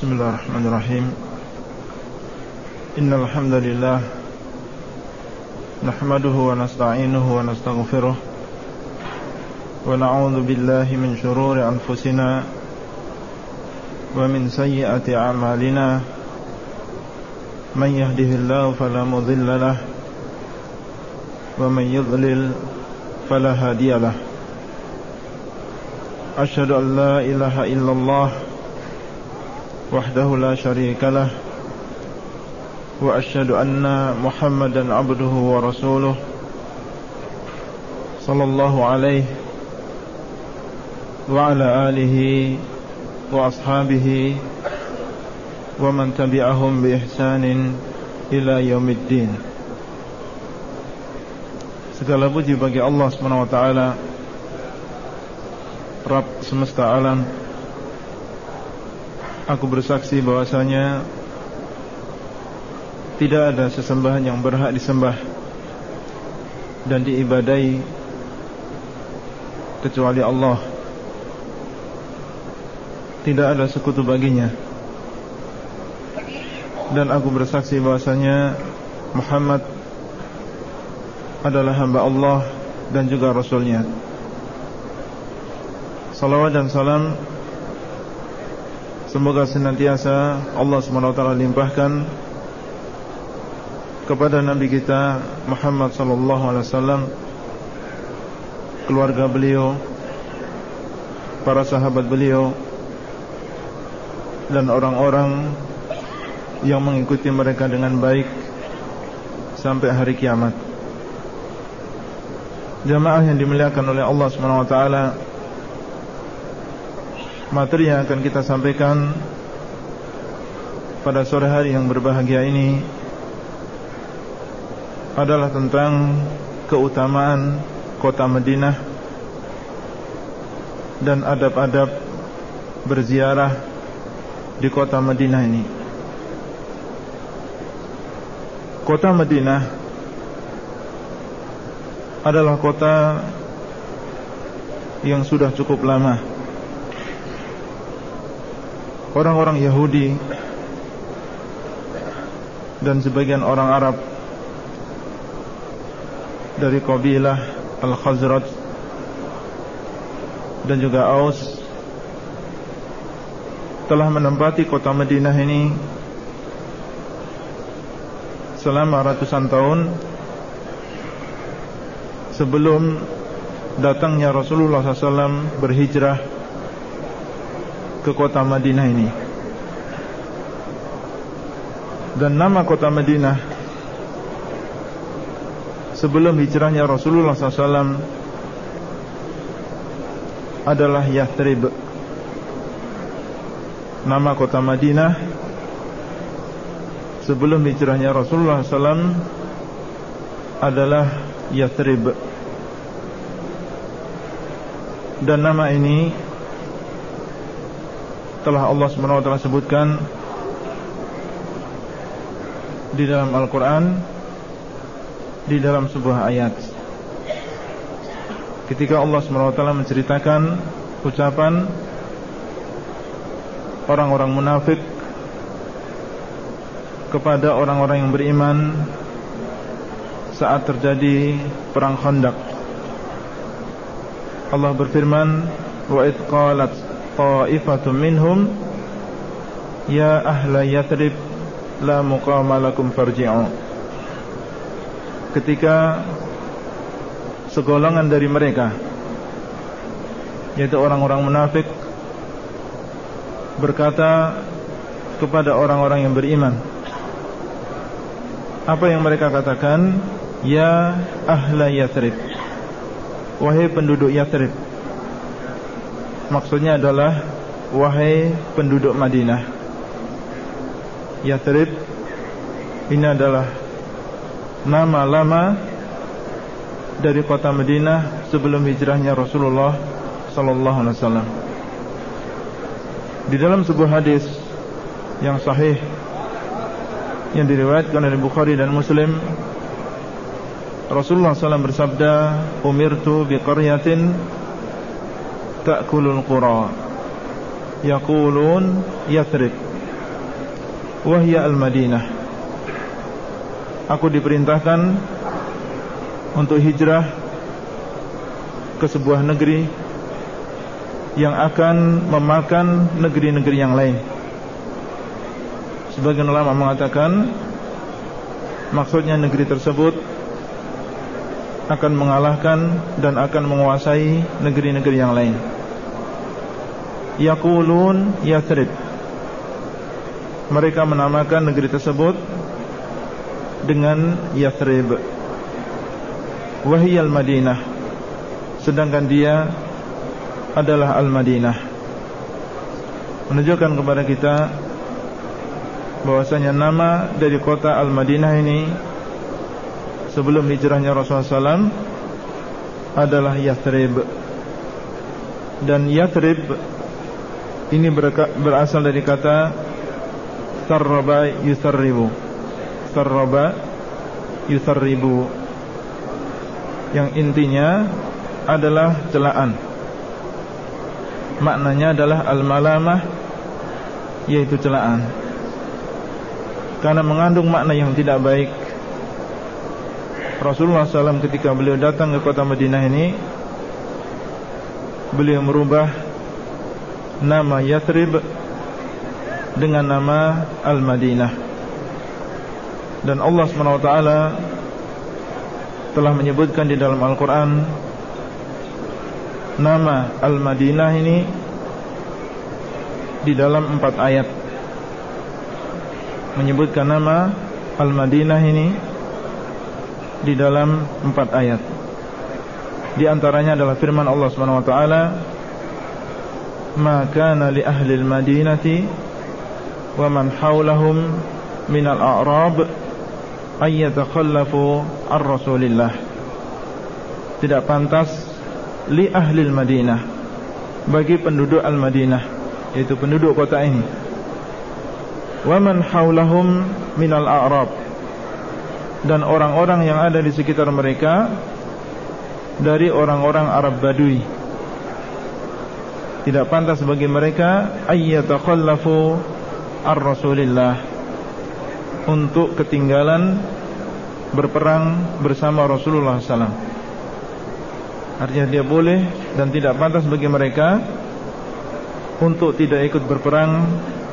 بسم الله الرحمن الرحيم. إن الحمد لله نحمده ونستعينه ونستغفره ونعوذ بالله من شرور أنفسنا ومن سيئة أعمالنا. من يهده الله فلا مضل له ومن يضلل فلا هادي له. أشهد أن لا إله إلا الله وحده لا شريك له وأشهد أن محمدا عبده ورسوله صلى الله عليه وعلى آله وأصحابه ومن تبعهم بإحسان إلى يوم الدين. Segala puji bagi Allah Subhanahu wa taala Rabb semesta alam. Aku bersaksi bahwasanya Tidak ada sesembahan yang berhak disembah Dan diibadai Kecuali Allah. Tidak ada sekutu baginya. Dan aku bersaksi bahwasanya Muhammad Adalah hamba Allah Dan juga Rasulnya. Salawat dan salam Semoga senantiasa Allah SWT limpahkan Kepada Nabi kita Muhammad SAW Keluarga beliau Para sahabat beliau Dan orang-orang Yang mengikuti mereka dengan baik Sampai hari kiamat. Jamaah yang dimuliakan oleh Allah SWT Materi yang akan kita sampaikan Pada sore hari yang berbahagia ini Adalah tentang Keutamaan Kota Madinah Dan adab-adab Berziarah Di kota Madinah ini. Kota Madinah Adalah kota Yang sudah cukup lama orang-orang Yahudi dan sebagian orang Arab dari kabilah Al-Khazraj dan juga Aus telah menempati kota Madinah ini selama ratusan tahun sebelum datangnya Rasulullah SAW berhijrah ke kota Madinah ini. Dan nama kota Madinah Sebelum hijrahnya Rasulullah SAW Adalah Yathrib. Nama kota Madinah Sebelum hijrahnya Rasulullah SAW Adalah Yathrib. Dan nama ini telah Allah SWT sebutkan di dalam Al-Quran di dalam sebuah ayat. Ketika Allah SWT menceritakan ucapan orang-orang munafik kepada orang-orang yang beriman saat terjadi perang Khandaq. Allah berfirman wa idqalat ta'ifatun minhum Ya ahla yatrib La muqama lakum Ketika Segolongan dari mereka Yaitu orang-orang munafik Berkata Kepada orang-orang yang beriman Apa yang mereka katakan Ya ahla yatrib Wahai penduduk yatrib Maksudnya adalah Wahai penduduk Madinah Yathrib Ini adalah Nama lama Dari kota Madinah Sebelum hijrahnya Rasulullah Sallallahu Alaihi Wasallam. Di dalam sebuah hadis Yang sahih Yang diriwayatkan oleh Bukhari dan Muslim Rasulullah SAW bersabda Umirtu biqaryatin ta'kulul qura yaqulun yathrib wahya al-Madinah Aku diperintahkan Untuk hijrah Ke sebuah negeri Yang akan memakan Negeri-negeri yang lain. Sebagian ulama mengatakan Maksudnya negeri tersebut Akan mengalahkan Dan akan menguasai Negeri-negeri yang lain. Yaqulun Yathrib. Mereka menamakan negeri tersebut dengan Yathrib. Wahiyal Madinah. Sedangkan dia adalah Al-Madinah. Menunjukkan kepada kita bahwasanya nama dari kota Al-Madinah ini Sebelum hijrahnya Rasulullah SAW Adalah Yathrib. Dan Yathrib Ini berasal dari kata sarraba yusarribu sarraba yusarribu yang intinya adalah celaan. Maknanya adalah al-malamah yaitu celaan. Karena mengandung makna yang tidak baik Rasulullah SAW ketika beliau datang ke kota Madinah ini Beliau merubah Nama Yathrib dengan nama Al-Madinah. Dan Allah SWT telah menyebutkan di dalam Al-Quran nama Al-Madinah ini di dalam empat ayat. Menyebutkan nama Al-Madinah ini di dalam empat ayat. Di antaranya adalah firman Allah SWT maka li ahli al-madinati wa man hawlahum min al-a'rab ay yatakhallafu ar-rasulillah. Tidak pantas li ahli al-madinah bagi penduduk al-madinah yaitu penduduk kota ini. Wa man hawlahum min al-a'rab dan orang-orang yang ada di sekitar mereka dari orang-orang Arab Badui tidak pantas bagi mereka ayyatakhallafu ar-Rasulillah untuk ketinggalan berperang bersama Rasulullah SAW. Artinya dia boleh dan tidak pantas bagi mereka untuk tidak ikut berperang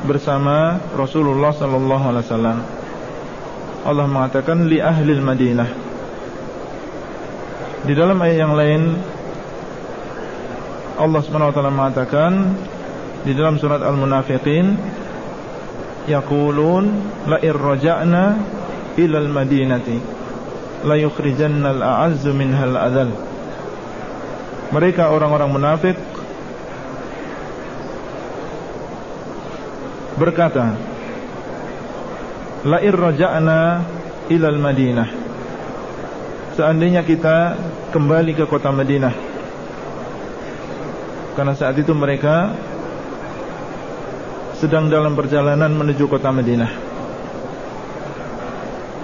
bersama Rasulullah sallallahu alaihi wasallam. Allah mengatakan li ahli Madinah. Di dalam ayat yang lain Allah Subhanahu wa taala mengatakan di dalam surat Al-Munafiqin yaqulun la irja'na ila al-madinati la yukhrijanna al-a'azzu minha al-adhal mereka orang-orang munafik berkata la irja'na ila al-madinah seandainya kita kembali ke kota Madinah. Karena saat itu mereka sedang dalam perjalanan menuju kota Madinah.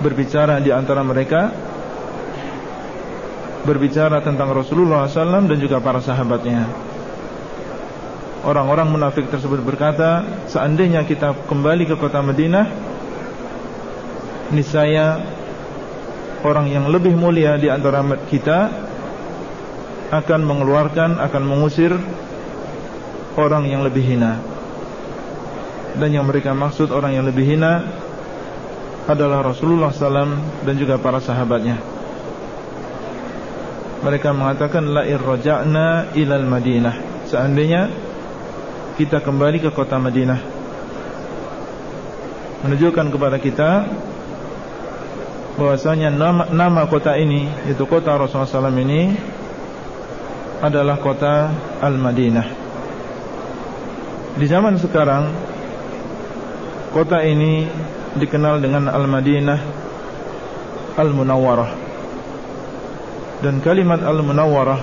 Berbicara di antara mereka berbicara tentang Rasulullah SAW dan juga para sahabatnya. Orang-orang munafik tersebut berkata seandainya kita kembali ke kota Madinah niscaya orang yang lebih mulia di antara kita akan mengeluarkan akan mengusir orang yang lebih hina dan yang mereka maksud orang yang lebih hina adalah Rasulullah SAW dan juga para sahabatnya. Mereka mengatakan la irja'na ilal Madinah. Seandainya kita kembali ke kota Madinah menunjukkan kepada kita bahwasanya nama, nama kota ini yaitu kota Rasulullah SAW ini adalah kota Al-Madinah. Di zaman sekarang Kota ini dikenal dengan Al-Madinah Al-Munawwarah Dan kalimat Al-Munawwarah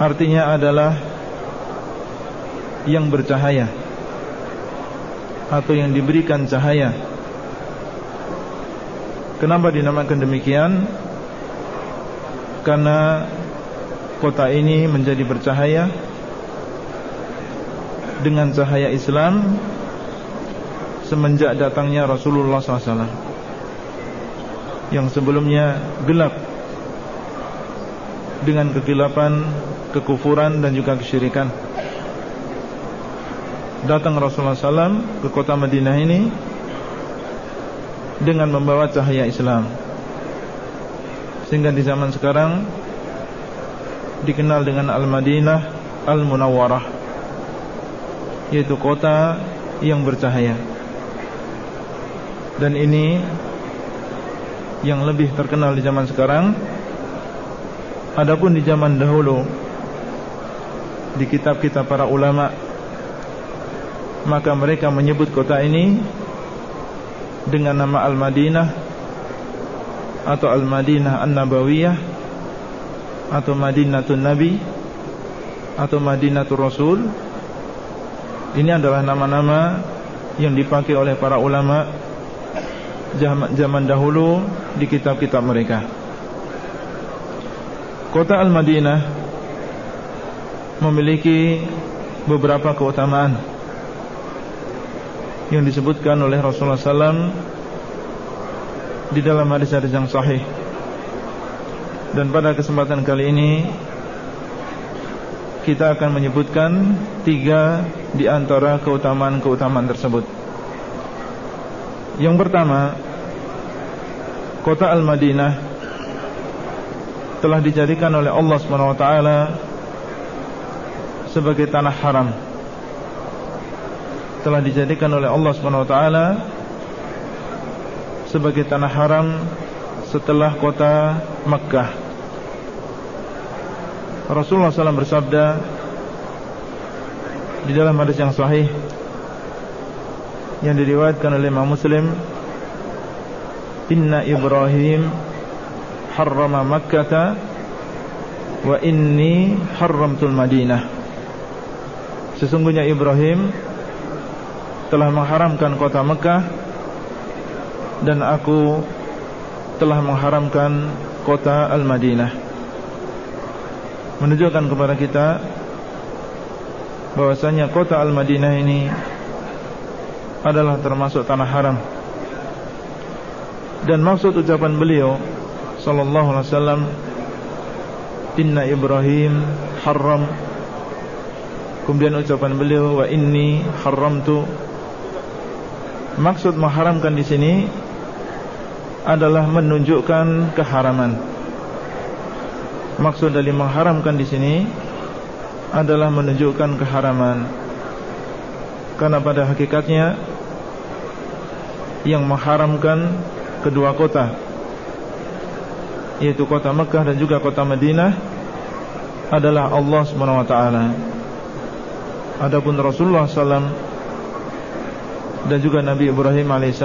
Artinya adalah Yang bercahaya Atau yang diberikan cahaya Kenapa dinamakan demikian? Karena kota ini menjadi bercahaya Dengan cahaya Islam semenjak datangnya Rasulullah SAW yang sebelumnya gelap dengan kegelapan, kekufuran dan juga kesyirikan. Datang Rasulullah SAW ke kota Madinah ini dengan membawa cahaya Islam. Sehingga di zaman sekarang dikenal dengan Al-Madinah Al-Munawwarah yaitu kota yang bercahaya. Dan ini yang lebih terkenal di zaman sekarang Adapun di zaman dahulu Di kitab-kitab para ulama Maka mereka menyebut kota ini Dengan nama Al-Madinah Atau Al-Madinah An-Nabawiyah Atau Madinatul Nabi Atau Madinatul Rasul. Ini adalah nama-nama Yang dipakai oleh para ulama Zaman dahulu Di kitab-kitab mereka. Kota Al-Madinah memiliki beberapa keutamaan yang disebutkan oleh Rasulullah SAW di dalam hadis-hadis yang sahih. Dan pada kesempatan kali ini kita akan menyebutkan tiga di antara keutamaan-keutamaan tersebut. Yang pertama, kota Al-Madinah telah dijadikan oleh Allah SWT sebagai tanah haram telah dijadikan oleh Allah SWT sebagai tanah haram setelah kota Makkah. Rasulullah SAW bersabda di dalam hadis yang sahih yang diriwayatkan oleh Imam Muslim Inna Ibrahim harrama makkata wa inni harramtul madinah. Sesungguhnya Ibrahim telah mengharamkan kota Mekah dan aku telah mengharamkan kota Al-Madinah. Menunjukkan kepada kita bahwasanya kota Al-Madinah ini adalah termasuk tanah haram. Dan maksud ucapan beliau sallallahu alaihi wasallam inna Ibrahim haram. Kemudian ucapan beliau wa inni haramtu maksud mengharamkan di sini adalah menunjukkan keharaman. Maksud dari mengharamkan di sini adalah menunjukkan keharaman. Karena pada hakikatnya yang mengharamkan kedua kota yaitu kota Mekah dan juga kota Madinah adalah Allah SWT Adapun Rasulullah SAW dan juga Nabi Ibrahim AS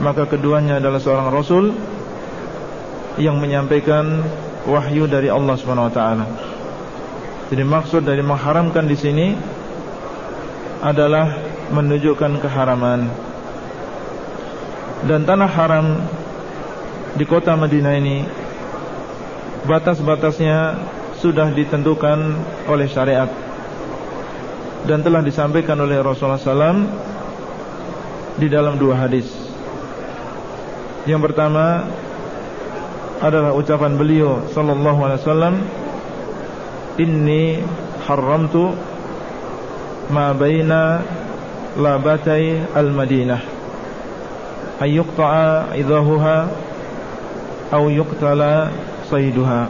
maka keduanya adalah seorang Rasul yang menyampaikan wahyu dari Allah SWT. Jadi maksud dari mengharamkan di sini adalah menunjukkan keharaman dan tanah haram di kota Madinah ini batas-batasnya sudah ditentukan oleh syariat dan telah disampaikan oleh Rasulullah SAW di dalam dua hadis. Yang pertama adalah ucapan beliau sallallahu alaihi wasallam inni haramtu ma baina labatai al-Madinah ayyuqta'a idahuha au yuqtala sayduha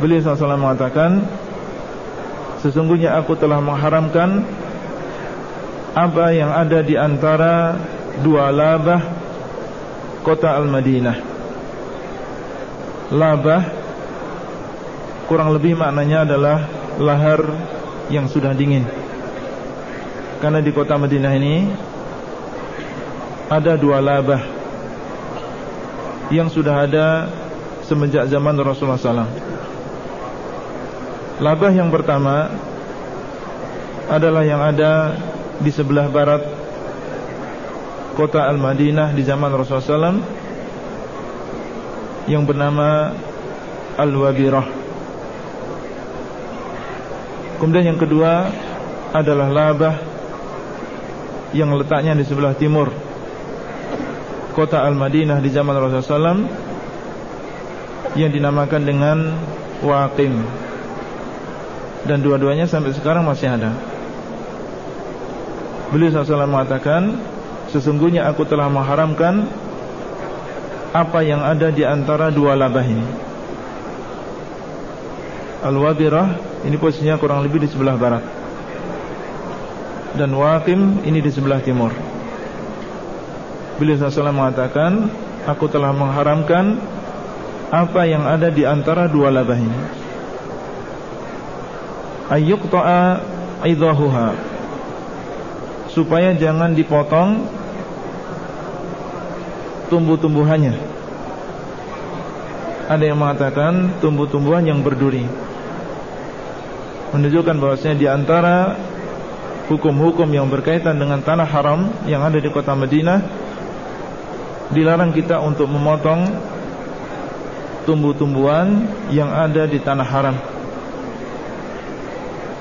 Beliau SAW mengatakan Sesungguhnya aku telah mengharamkan Apa yang ada di antara Dua labah Kota Al-Madinah Labah Kurang lebih maknanya adalah Lahar yang sudah dingin Karena di kota Madinah ini Ada dua labah yang sudah ada semenjak zaman Rasulullah SAW. Labah yang pertama adalah yang ada di sebelah barat kota Al-Madinah di zaman Rasulullah SAW yang bernama Al-Wabirah. Kemudian yang kedua adalah labah yang letaknya di sebelah timur kota Al-Madinah di zaman Rasulullah SAW yang dinamakan dengan Waqim dan dua-duanya sampai sekarang masih ada. Beliau SAW mengatakan Sesungguhnya aku telah mengharamkan Apa yang ada di antara dua labah ini. Al-Wabirah Ini posisinya kurang lebih di sebelah barat. Dan Waqim ini di sebelah timur. Beliau SAW mengatakan Aku telah mengharamkan Apa yang ada di antara dua labah ini Ayyuqta'a idahuha Supaya jangan dipotong Tumbuh-tumbuhannya. Ada yang mengatakan Tumbuh-tumbuhan yang berduri. Menunjukkan bahwasanya di antara Hukum-hukum yang berkaitan dengan tanah haram Yang ada di kota Madinah dilarang kita untuk memotong tumbuh-tumbuhan yang ada di tanah haram.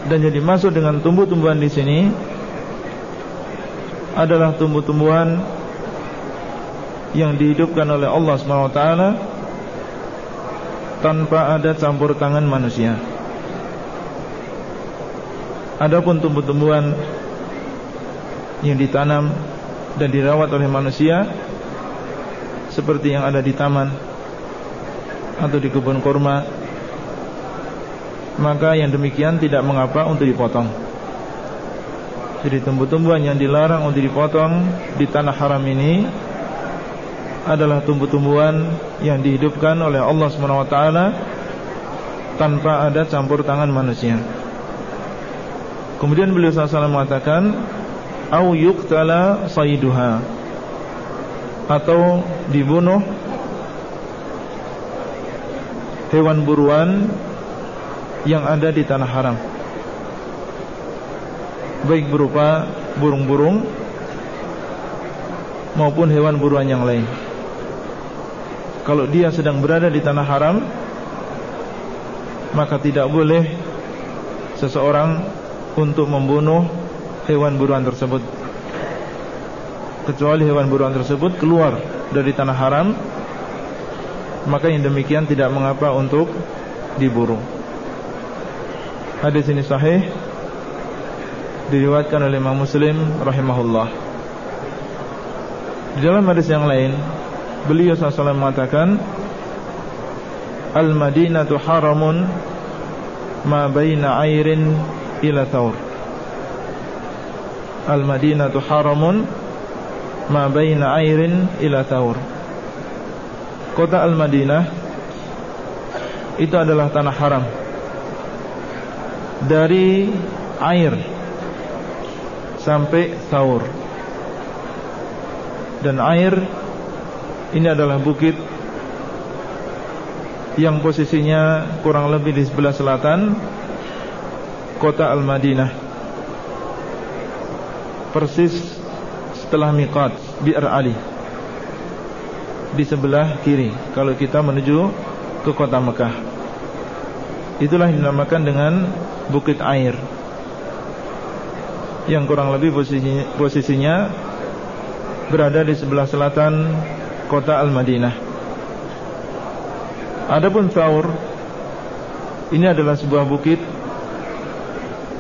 Dan jadi masuk dengan tumbuh-tumbuhan di sini adalah tumbuh-tumbuhan yang dihidupkan oleh Allah SWT tanpa ada campur tangan manusia. Adapun tumbuh-tumbuhan yang ditanam dan dirawat oleh manusia seperti yang ada di taman atau di kebun kurma maka yang demikian tidak mengapa untuk dipotong jadi tumbuh-tumbuhan yang dilarang untuk dipotong di tanah haram ini adalah tumbuh-tumbuhan yang dihidupkan oleh Allah SWT tanpa ada campur tangan manusia. Kemudian beliau SAW mengatakan, "Au yuqtala sayduha." atau dibunuh hewan buruan yang ada di tanah haram. Baik berupa burung-burung maupun hewan buruan yang lain. Kalau dia sedang berada di tanah haram maka tidak boleh seseorang untuk membunuh hewan buruan tersebut. Kecuali hewan buruan tersebut keluar dari tanah haram maka yang demikian tidak mengapa untuk diburu hadis ini sahih diriwayatkan oleh Imam Muslim rahimahullah di dalam hadis yang lain beliau SAW mengatakan Al-Madinatu haramun ma baina airin ila thawr Al-Madinatu haramun ma baina airin ila taur. Kota Al-Madinah itu adalah tanah haram. Dari air sampai taur. Dan air ini adalah bukit yang posisinya kurang lebih di sebelah selatan kota Al-Madinah. Persis setelah miqat Bi'r Ali di sebelah kiri kalau kita menuju ke kota Mekah. Itulah yang dinamakan dengan Bukit Air. Yang kurang lebih posisinya, posisinya berada di sebelah selatan kota Al-Madinah. Adapun Thaur ini adalah sebuah bukit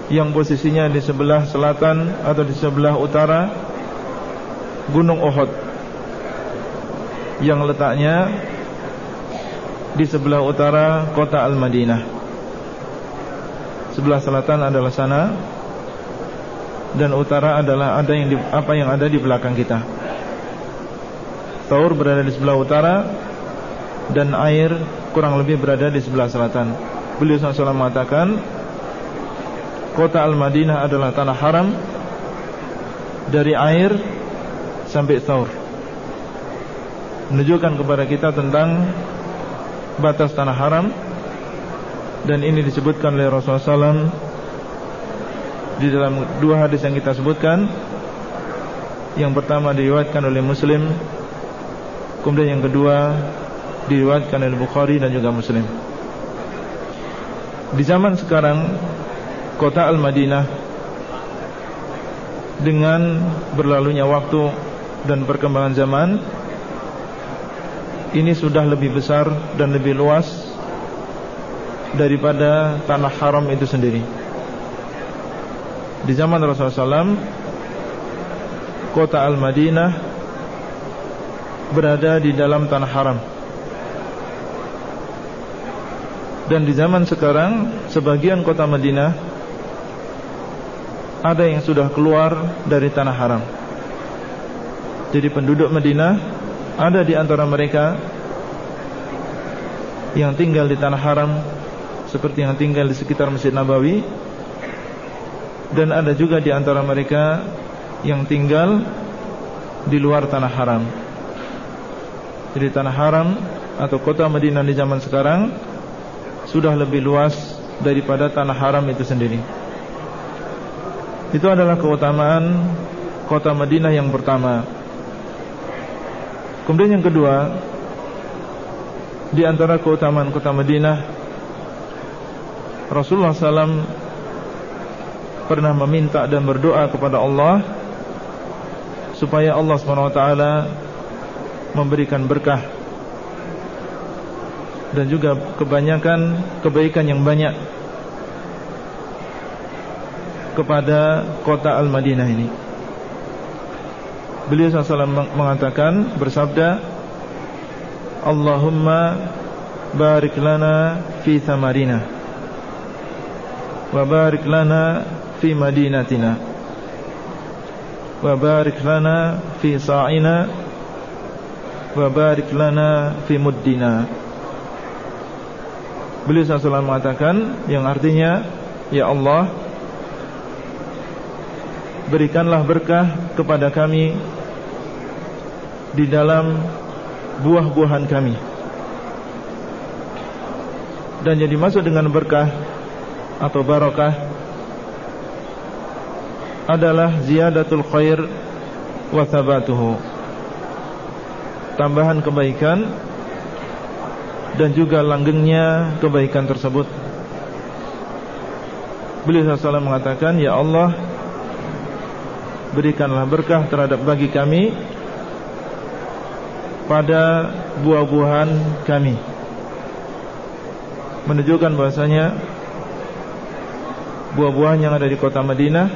yang posisinya di sebelah selatan atau di sebelah utara Gunung Uhud yang letaknya di sebelah utara kota Al-Madinah. Sebelah selatan adalah sana dan utara adalah ada yang di, apa yang ada di belakang kita. Taur berada di sebelah utara dan air kurang lebih berada di sebelah selatan. Beliau SAW mengatakan Kota Al-Madinah adalah tanah haram Dari air sampai sahur menunjukkan kepada kita tentang batas tanah haram dan ini disebutkan oleh Rasulullah SAW di dalam dua hadis yang kita sebutkan. Yang pertama diriwayatkan oleh Muslim kemudian yang kedua diriwayatkan oleh Bukhari dan juga Muslim. Di zaman sekarang kota Al-Madinah dengan berlalunya waktu dan perkembangan zaman ini sudah lebih besar dan lebih luas daripada tanah haram itu sendiri. Di zaman Rasulullah SAW Kota Al-Madinah Berada di dalam tanah haram Dan di zaman sekarang Sebagian kota Madinah Ada yang sudah keluar Dari tanah haram Jadi penduduk Madinah Ada di antara mereka Yang tinggal di tanah haram Seperti yang tinggal di sekitar Masjid Nabawi Dan ada juga di antara mereka Yang tinggal Di luar tanah haram Jadi tanah haram Atau kota Madinah di zaman sekarang sudah lebih luas daripada tanah haram itu sendiri. Itu adalah keutamaan kota Madinah yang pertama. Kemudian yang kedua, di antara keutamaan kota Madinah, Rasulullah SAW pernah meminta dan berdoa kepada Allah supaya Allah SWT memberikan berkah dan juga kebanyakan kebaikan yang banyak kepada kota Al-Madinah ini. Beliau SAW mengatakan bersabda Allahumma barik lana fi thamarina fi madinatina. Wa barik lana fi sa'ina. Wa barik lana fi muddina. Beliau SAW mengatakan Yang artinya Ya Allah Berikanlah berkah kepada kami Di dalam Buah-buahan kami. Dan jadi masuk dengan berkah Atau barokah Adalah ziyadatul khair Wathabatuhu Tambahan kebaikan dan juga langgengnya kebaikan tersebut. Beliau SAW mengatakan, Ya Allah, berikanlah berkah terhadap bagi kami pada buah-buahan kami. Menunjukkan bahasanya buah-buahan yang ada di kota Madinah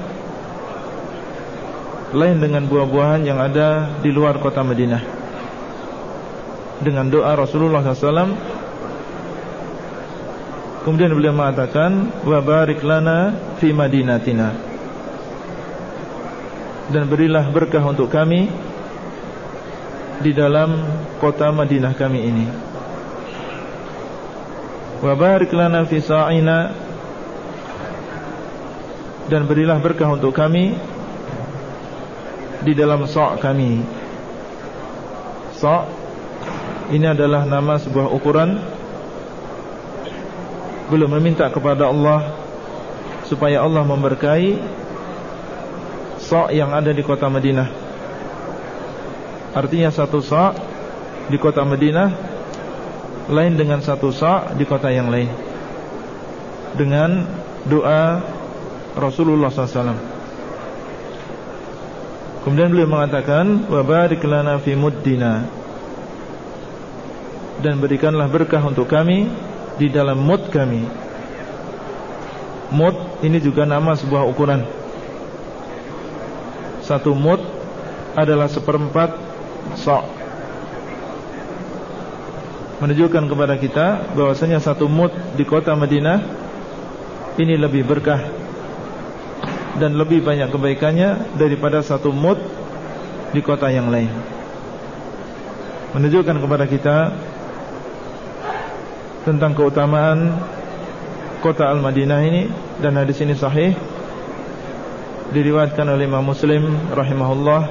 lain dengan buah-buahan yang ada di luar kota Madinah. Dengan doa Rasulullah SAW Kemudian beliau mengatakan wa barik lana fi madinatina. Dan berilah berkah untuk kami di dalam kota Madinah kami ini. Wa barik lana fi sa'ina dan berilah berkah untuk kami di dalam sa' kami. Sa' ini adalah nama sebuah ukuran belum meminta kepada Allah supaya Allah memberkahi sa' yang ada di kota Madinah. Artinya satu sa' di kota Madinah lain dengan satu sa' di kota yang lain. Dengan doa Rasulullah SAW. Kemudian beliau mengatakan wa fi muddina dan berikanlah berkah untuk kami di dalam mud kami. Mud ini juga nama sebuah ukuran. Satu mud adalah seperempat sok. Menunjukkan kepada kita bahwasanya satu mud di kota Madinah ini lebih berkah dan lebih banyak kebaikannya daripada satu mud di kota yang lain. Menunjukkan kepada kita tentang keutamaan kota Al-Madinah ini dan hadis ini sahih diriwayatkan oleh Imam Muslim rahimahullah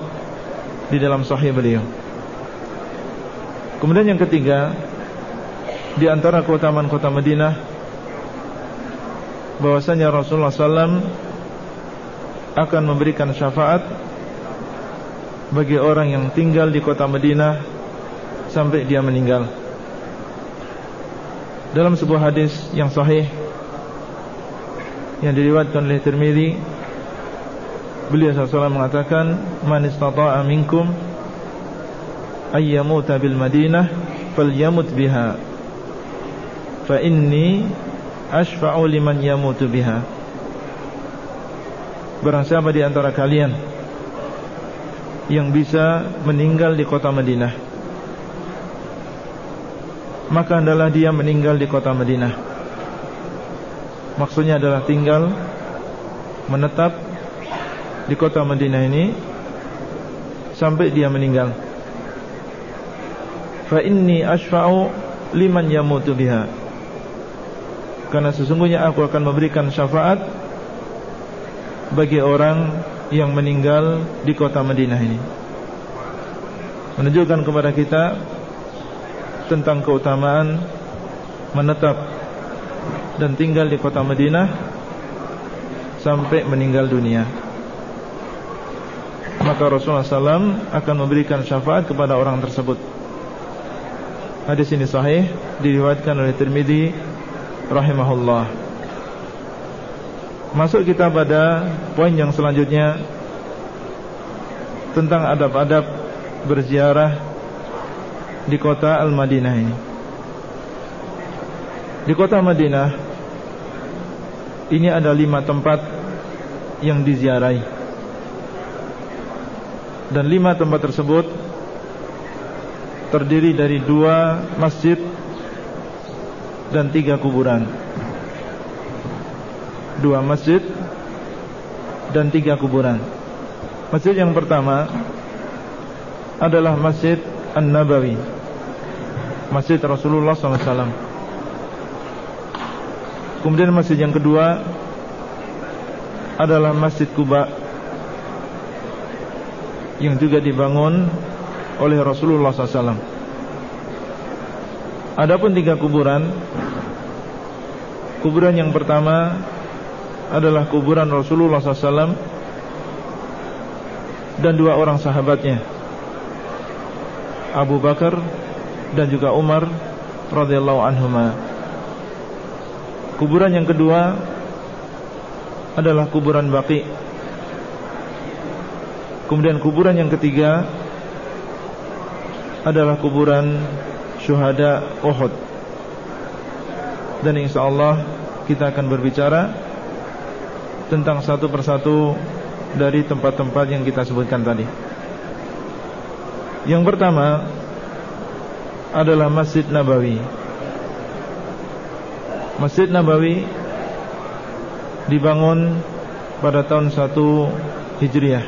di dalam sahih beliau. Kemudian yang ketiga di antara keutamaan kota Madinah bahwasanya Rasulullah SAW akan memberikan syafaat bagi orang yang tinggal di kota Madinah sampai dia meninggal. Dalam sebuah hadis yang sahih yang diriwayatkan oleh Tirmizi Beliau SAW mengatakan Man istata'a minkum Ayyamuta bil madinah Falyamut biha Fa inni Ashfa'u liman yamutu biha Barang siapa di antara kalian Yang bisa meninggal di kota Madinah Maka adalah dia meninggal di kota Madinah Maksudnya adalah tinggal Menetap di kota Madinah ini sampai dia meninggal. Fa inni liman yamutu biha. Karena sesungguhnya aku akan memberikan syafaat bagi orang yang meninggal di kota Madinah ini. Menunjukkan kepada kita tentang keutamaan menetap dan tinggal di kota Madinah sampai meninggal dunia maka Rasulullah SAW akan memberikan syafaat kepada orang tersebut. Hadis ini sahih diriwayatkan oleh Tirmidzi rahimahullah. Masuk kita pada poin yang selanjutnya tentang adab-adab berziarah di kota Al-Madinah ini. Di kota Madinah ini ada lima tempat yang diziarahi dan lima tempat tersebut terdiri dari dua masjid dan tiga kuburan. Dua masjid dan tiga kuburan. Masjid yang pertama adalah Masjid An-Nabawi. Masjid Rasulullah SAW. Kemudian masjid yang kedua adalah Masjid Kuba yang juga dibangun oleh Rasulullah SAW. Adapun tiga kuburan, kuburan yang pertama adalah kuburan Rasulullah SAW dan dua orang sahabatnya, Abu Bakar dan juga Umar radhiyallahu anhuma. Kuburan yang kedua adalah kuburan Baqi Kemudian kuburan yang ketiga adalah kuburan syuhada Uhud. Dan insyaallah kita akan berbicara tentang satu persatu dari tempat-tempat yang kita sebutkan tadi. Yang pertama adalah Masjid Nabawi. Masjid Nabawi dibangun pada tahun 1 Hijriah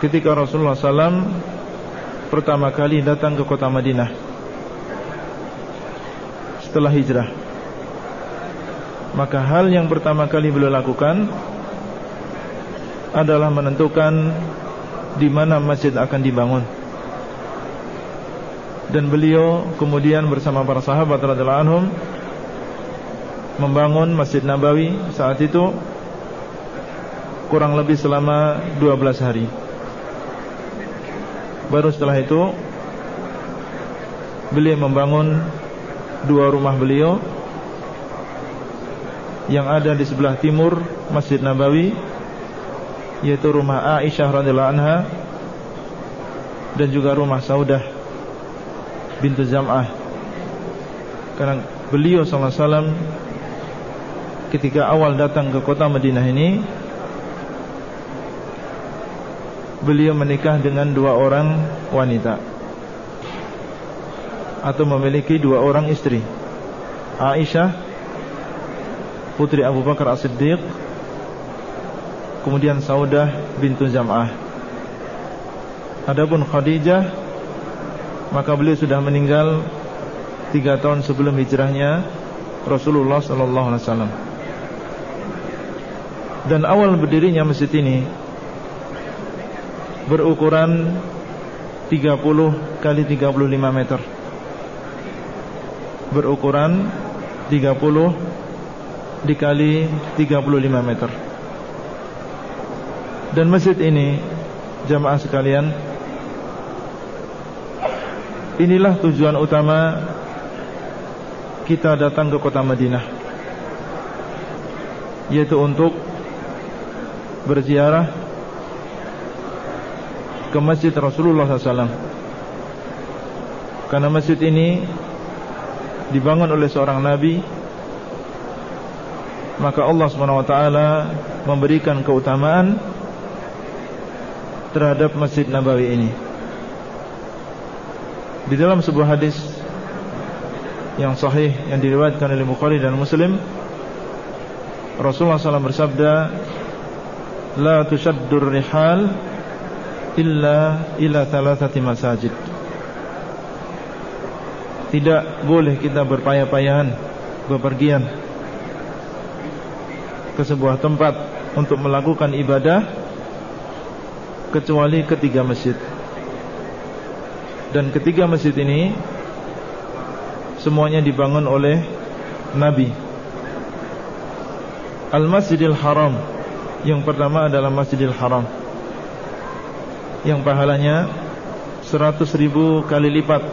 ketika Rasulullah SAW pertama kali datang ke kota Madinah setelah hijrah. Maka hal yang pertama kali beliau lakukan adalah menentukan di mana masjid akan dibangun. Dan beliau kemudian bersama para sahabat radhiyallahu anhum membangun Masjid Nabawi saat itu kurang lebih selama 12 hari. Baru setelah itu Beliau membangun Dua rumah beliau Yang ada di sebelah timur Masjid Nabawi Yaitu rumah Aisyah radhiyallahu anha Dan juga rumah Saudah Bintu Zam'ah. Karena beliau SAW Ketika awal datang ke kota Madinah ini beliau menikah dengan dua orang wanita atau memiliki dua orang istri Aisyah putri Abu Bakar As-Siddiq kemudian Saudah bintu Zam'ah adapun Khadijah maka beliau sudah meninggal tiga tahun sebelum hijrahnya Rasulullah wasallam. Dan awal berdirinya masjid ini berukuran 30 kali 35 meter. Berukuran 30 dikali 35 meter. Dan masjid ini jamaah sekalian inilah tujuan utama kita datang ke kota Madinah yaitu untuk berziarah ke masjid Rasulullah SAW Karena masjid ini dibangun oleh seorang Nabi Maka Allah SWT memberikan keutamaan terhadap masjid Nabawi ini. Di dalam sebuah hadis yang sahih yang diriwayatkan oleh Bukhari dan Muslim Rasulullah SAW bersabda La tushaddur rihal Illa ila thalathati masajid. Tidak boleh kita berpayah-payahan Bepergian Ke sebuah tempat Untuk melakukan ibadah Kecuali ketiga masjid. Dan ketiga masjid ini Semuanya dibangun oleh Nabi. Al-Masjidil Haram. Yang pertama adalah Masjidil Haram. Yang pahalanya 100 ribu kali lipat.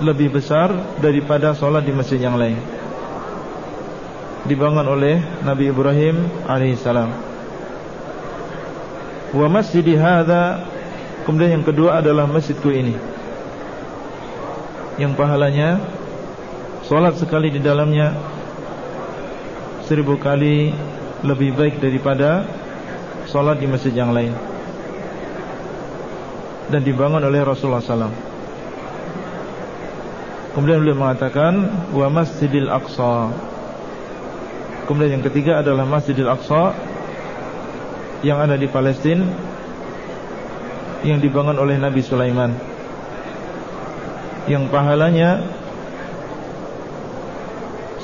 Lebih besar daripada solat di masjid yang lain Dibangun oleh Nabi Ibrahim alaihissalam Wa masjidi hadha Kemudian yang kedua adalah masjidku ini. Yang pahalanya Solat sekali di dalamnya seribu kali lebih baik daripada Solat di masjid yang lain. Dan dibangun oleh Rasulullah SAW Kemudian beliau mengatakan Wa masjidil aqsa Kemudian yang ketiga adalah Masjidil Aqsa Yang ada di Palestina Yang dibangun oleh Nabi Sulaiman. Yang pahalanya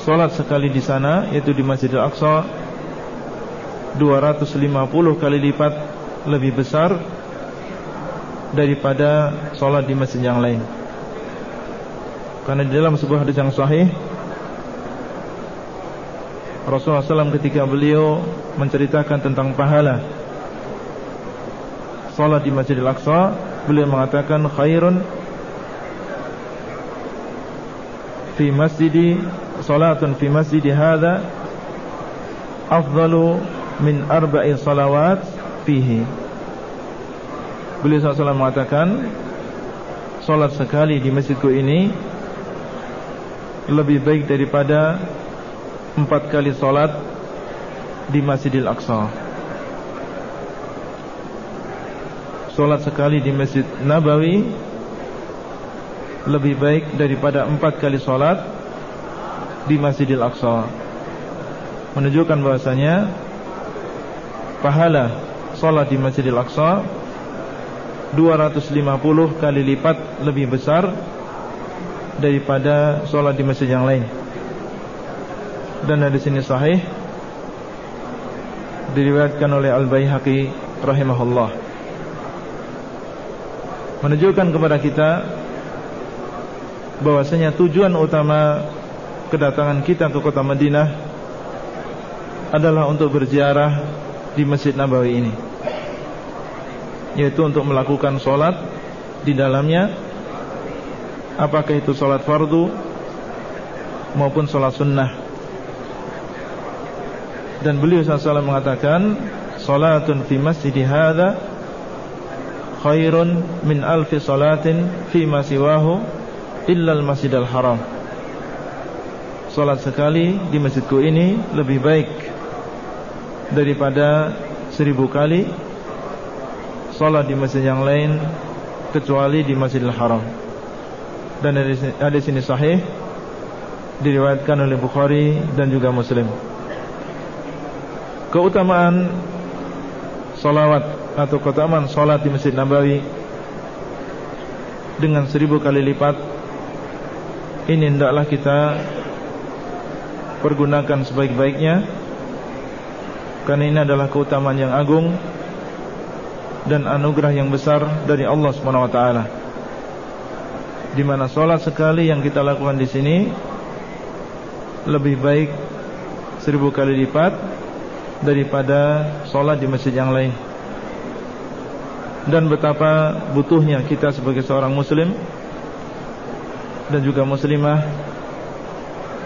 Solat sekali di sana Yaitu di Masjidil Aqsa 250 kali lipat Lebih besar Daripada Solat di masjid yang lain. Karena di dalam sebuah hadis yang sahih Rasulullah SAW ketika beliau Menceritakan tentang pahala Salat di Masjidil Aqsa Beliau mengatakan Khairun Fi masjidi salatun fi masjid hadha afdalu min arba'i salawat fihi. Beliau SAW mengatakan Salat sekali di masjidku ini Lebih baik daripada Empat kali salat Di Masjidil Aqsa Salat sekali di Masjid Nabawi Lebih baik daripada empat kali salat di Masjidil Aqsa menunjukkan bahasanya pahala salat di Masjidil Aqsa 250 kali lipat lebih besar daripada salat di masjid yang lain. Dan di sini sahih diriwayatkan oleh Al-Baihaqi rahimahullah. Menunjukkan kepada kita bahwasanya tujuan utama kedatangan kita ke kota Madinah adalah untuk berziarah di Masjid Nabawi ini yaitu untuk melakukan solat di dalamnya apakah itu solat fardu maupun solat sunnah dan beliau SAW mengatakan solatun fi masjid hadha khairun min alfi salatin fi masiwahu illa al-masjidal haram. Salat sekali di masjidku ini lebih baik Daripada seribu kali Salat di masjid yang lain Kecuali di masjidil haram. Dan ada sini sahih Diriwayatkan oleh Bukhari dan juga Muslim Keutamaan Salawat atau keutamaan salat di Masjid Nabawi Dengan seribu kali lipat Ini hendaklah kita pergunakan sebaik-baiknya Karena ini adalah keutamaan yang agung Dan anugerah yang besar dari Allah SWT Di mana solat sekali yang kita lakukan di sini Lebih baik Seribu kali lipat Daripada solat di masjid yang lain Dan betapa butuhnya kita sebagai seorang muslim Dan juga muslimah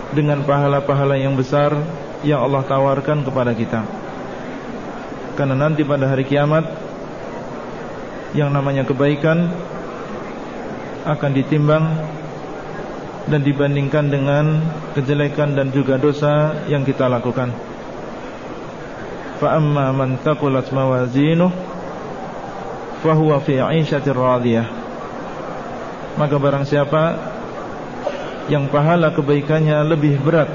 dengan pahala-pahala yang besar yang Allah tawarkan kepada kita. Karena nanti pada hari kiamat Yang namanya kebaikan Akan ditimbang Dan dibandingkan dengan Kejelekan dan juga dosa Yang kita lakukan Fa'amma man taqulat mawazinuh Fahuwa fi radiyah. Maka barang siapa Yang pahala kebaikannya lebih berat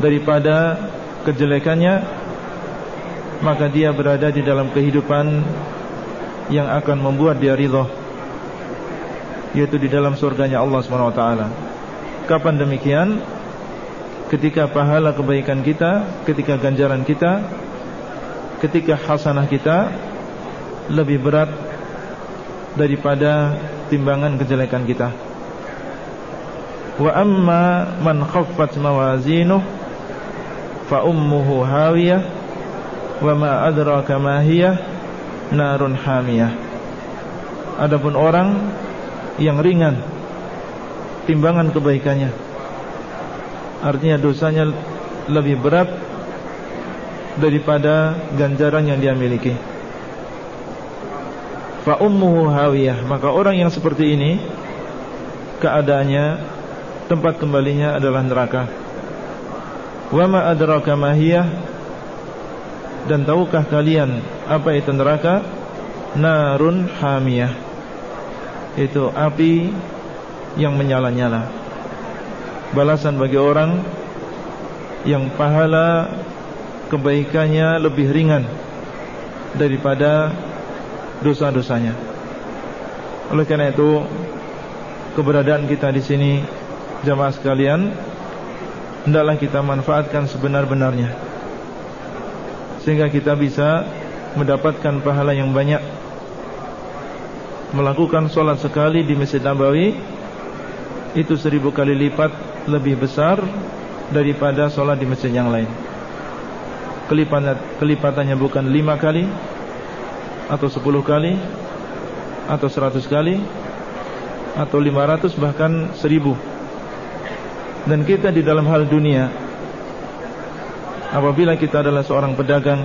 Daripada kejelekannya maka dia berada di dalam kehidupan yang akan membuat dia ridho yaitu di dalam surganya Allah SWT kapan demikian ketika pahala kebaikan kita ketika ganjaran kita ketika hasanah kita lebih berat daripada timbangan kejelekan kita. Wa amma man khaffat mawazinuh fa ummuhu hawiyah wa ma adraka ma narun hamiyah. Adapun orang yang ringan timbangan kebaikannya artinya dosanya lebih berat daripada ganjaran yang dia miliki. Fa ummuhu hawiyah. Maka orang yang seperti ini keadaannya tempat kembalinya adalah neraka. Wa ma adraka ma dan tahukah kalian apa itu neraka? Narun hamiyah. Itu api yang menyala-nyala Balasan bagi orang Yang pahala kebaikannya lebih ringan Daripada dosa-dosanya. Oleh karena itu Keberadaan kita di sini Jamaah sekalian Hendaklah kita manfaatkan sebenar-benarnya. Sehingga kita bisa mendapatkan pahala yang banyak. Melakukan solat sekali di Masjid Nabawi itu seribu kali lipat lebih besar daripada solat di masjid yang lain. Kelipatannya bukan lima kali atau sepuluh kali atau seratus kali atau lima ratus bahkan seribu. Dan kita di dalam hal dunia Apabila kita adalah seorang pedagang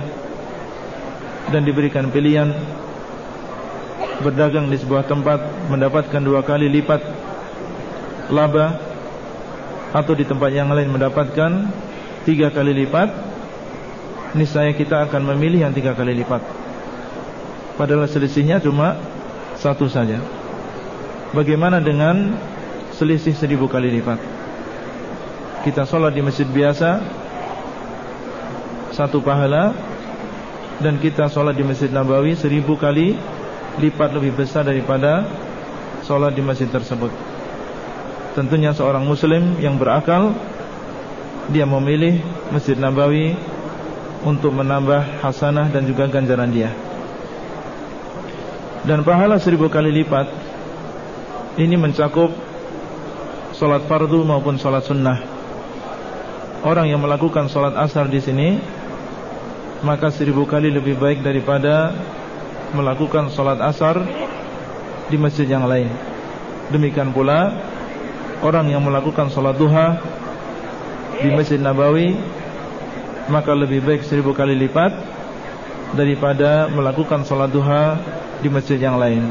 Dan diberikan pilihan Berdagang di sebuah tempat Mendapatkan dua kali lipat Laba Atau di tempat yang lain mendapatkan Tiga kali lipat Niscaya kita akan memilih yang tiga kali lipat. Padahal selisihnya cuma Satu saja. Bagaimana dengan Selisih seribu kali lipat? Kita sholat di masjid biasa satu pahala dan kita sholat di Masjid Nabawi seribu kali lipat lebih besar daripada sholat di masjid tersebut. Tentunya seorang Muslim yang berakal dia memilih Masjid Nabawi untuk menambah hasanah dan juga ganjaran dia. Dan pahala seribu kali lipat ini mencakup sholat fardu maupun sholat sunnah. Orang yang melakukan sholat asar di sini maka seribu kali lebih baik daripada melakukan sholat asar di masjid yang lain. Demikian pula orang yang melakukan sholat duha di masjid Nabawi maka lebih baik seribu kali lipat daripada melakukan sholat duha di masjid yang lain.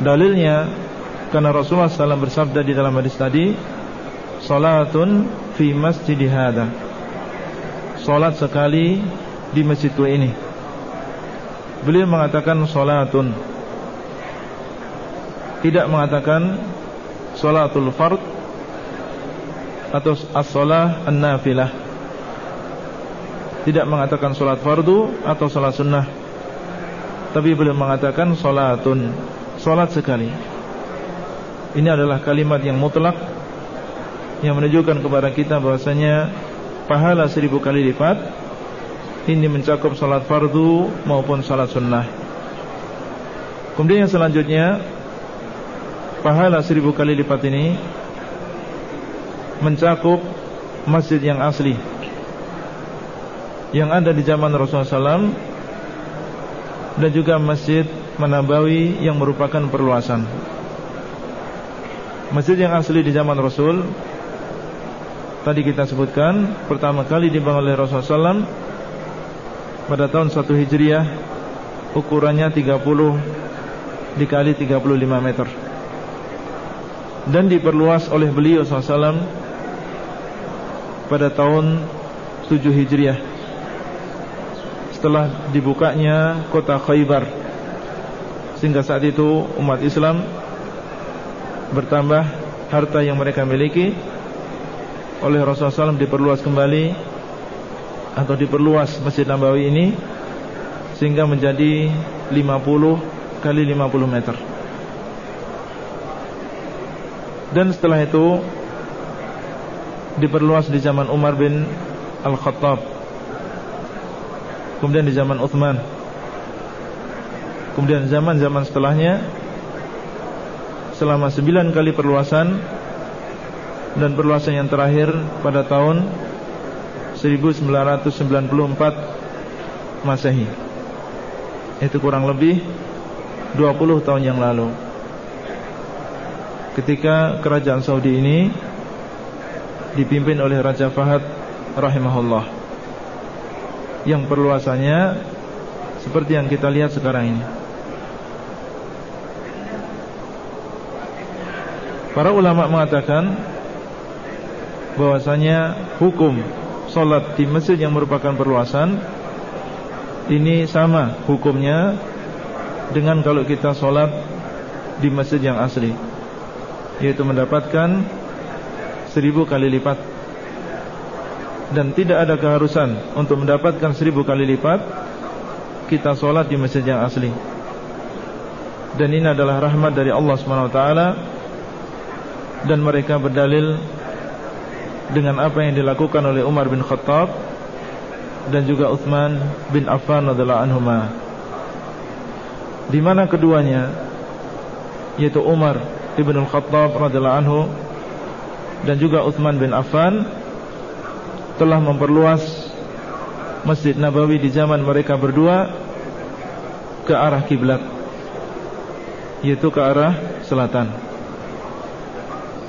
Dalilnya karena Rasulullah SAW bersabda di dalam hadis tadi, "Salatun fi masjid hada." Salat sekali di masjid tua ini. Beliau mengatakan salatun. Tidak mengatakan salatul fard atau as-salah an-nafilah. Tidak mengatakan salat fardu atau salat sunnah. Tapi beliau mengatakan salatun, salat sekali. Ini adalah kalimat yang mutlak yang menunjukkan kepada kita bahwasanya pahala seribu kali lipat ini mencakup salat fardu maupun salat sunnah. Kemudian yang selanjutnya pahala seribu kali lipat ini mencakup masjid yang asli yang ada di zaman Rasulullah SAW dan juga masjid Manabawi yang merupakan perluasan. Masjid yang asli di zaman Rasul tadi kita sebutkan pertama kali dibangun oleh Rasulullah SAW pada tahun 1 Hijriah ukurannya 30 dikali 35 meter dan diperluas oleh beliau SAW pada tahun 7 Hijriah setelah dibukanya kota Khaybar sehingga saat itu umat Islam bertambah harta yang mereka miliki oleh Rasulullah SAW diperluas kembali atau diperluas Masjid Nabawi ini sehingga menjadi 50 kali 50 meter. Dan setelah itu diperluas di zaman Umar bin Al-Khattab. Kemudian di zaman Uthman. Kemudian zaman-zaman setelahnya selama 9 kali perluasan dan perluasan yang terakhir pada tahun 1994 Masehi Itu kurang lebih 20 tahun yang lalu Ketika kerajaan Saudi ini Dipimpin oleh Raja Fahad Rahimahullah. Yang perluasannya Seperti yang kita lihat sekarang ini. Para ulama mengatakan bahwasanya hukum solat di masjid yang merupakan perluasan ini sama hukumnya dengan kalau kita solat di masjid yang asli yaitu mendapatkan seribu kali lipat dan tidak ada keharusan untuk mendapatkan seribu kali lipat kita solat di masjid yang asli dan ini adalah rahmat dari Allah SWT dan mereka berdalil dengan apa yang dilakukan oleh Umar bin Khattab dan juga Uthman bin Affan radhiyallahu anhuma. Di mana keduanya yaitu Umar ibn Khattab radhiyallahu anhu dan juga Uthman bin Affan telah memperluas Masjid Nabawi di zaman mereka berdua ke arah kiblat yaitu ke arah selatan.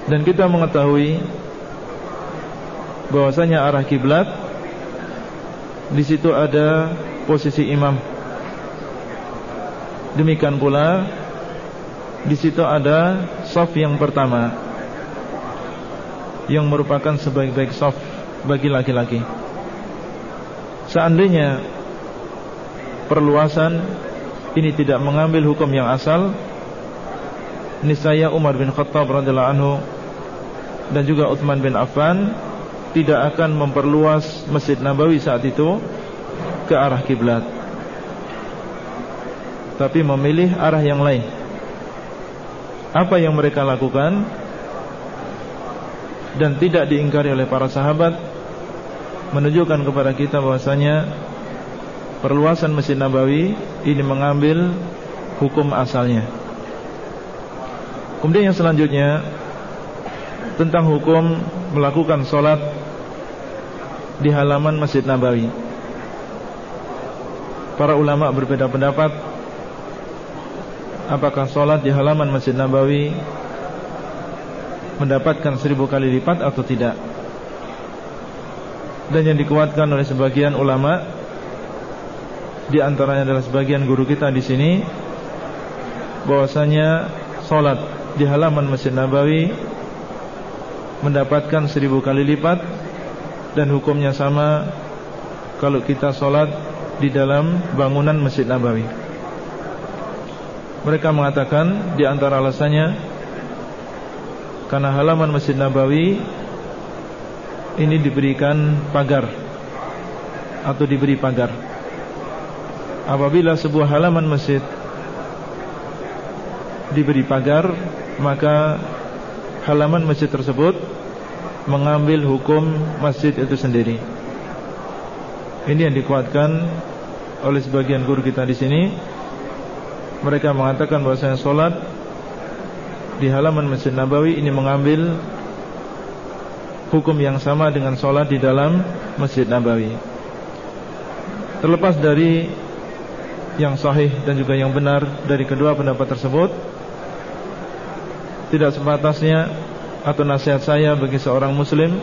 Dan kita mengetahui bahwasanya arah kiblat di situ ada posisi imam. Demikian pula di situ ada saf yang pertama yang merupakan sebaik-baik saf bagi laki-laki. Seandainya perluasan ini tidak mengambil hukum yang asal, niscaya Umar bin Khattab radhiyallahu anhu dan juga Utsman bin Affan tidak akan memperluas Masjid Nabawi saat itu ke arah kiblat. Tapi memilih arah yang lain. Apa yang mereka lakukan dan tidak diingkari oleh para sahabat menunjukkan kepada kita bahwasanya perluasan Masjid Nabawi ini mengambil hukum asalnya. Kemudian yang selanjutnya tentang hukum melakukan solat di halaman Masjid Nabawi. Para ulama berbeda pendapat apakah solat di halaman Masjid Nabawi mendapatkan seribu kali lipat atau tidak. Dan yang dikuatkan oleh sebagian ulama di antaranya adalah sebagian guru kita di sini bahwasanya solat di halaman Masjid Nabawi mendapatkan seribu kali lipat dan hukumnya sama kalau kita sholat di dalam bangunan Masjid Nabawi. Mereka mengatakan di antara alasannya karena halaman Masjid Nabawi ini diberikan pagar atau diberi pagar. Apabila sebuah halaman masjid diberi pagar, maka halaman masjid tersebut mengambil hukum masjid itu sendiri. Ini yang dikuatkan oleh sebagian guru kita di sini. Mereka mengatakan bahwasanya solat di halaman Masjid Nabawi ini mengambil hukum yang sama dengan solat di dalam Masjid Nabawi. Terlepas dari yang sahih dan juga yang benar dari kedua pendapat tersebut, tidak sebatasnya atau nasihat saya bagi seorang muslim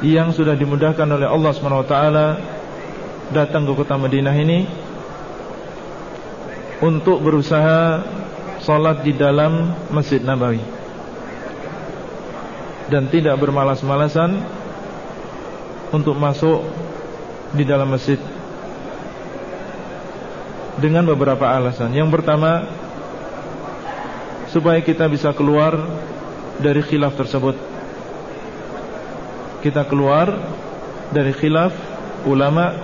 yang sudah dimudahkan oleh Allah SWT datang ke kota Madinah ini untuk berusaha sholat di dalam Masjid Nabawi dan tidak bermalas-malasan untuk masuk di dalam masjid dengan beberapa alasan. Yang pertama, supaya kita bisa keluar dari khilaf tersebut. Kita keluar dari khilaf ulama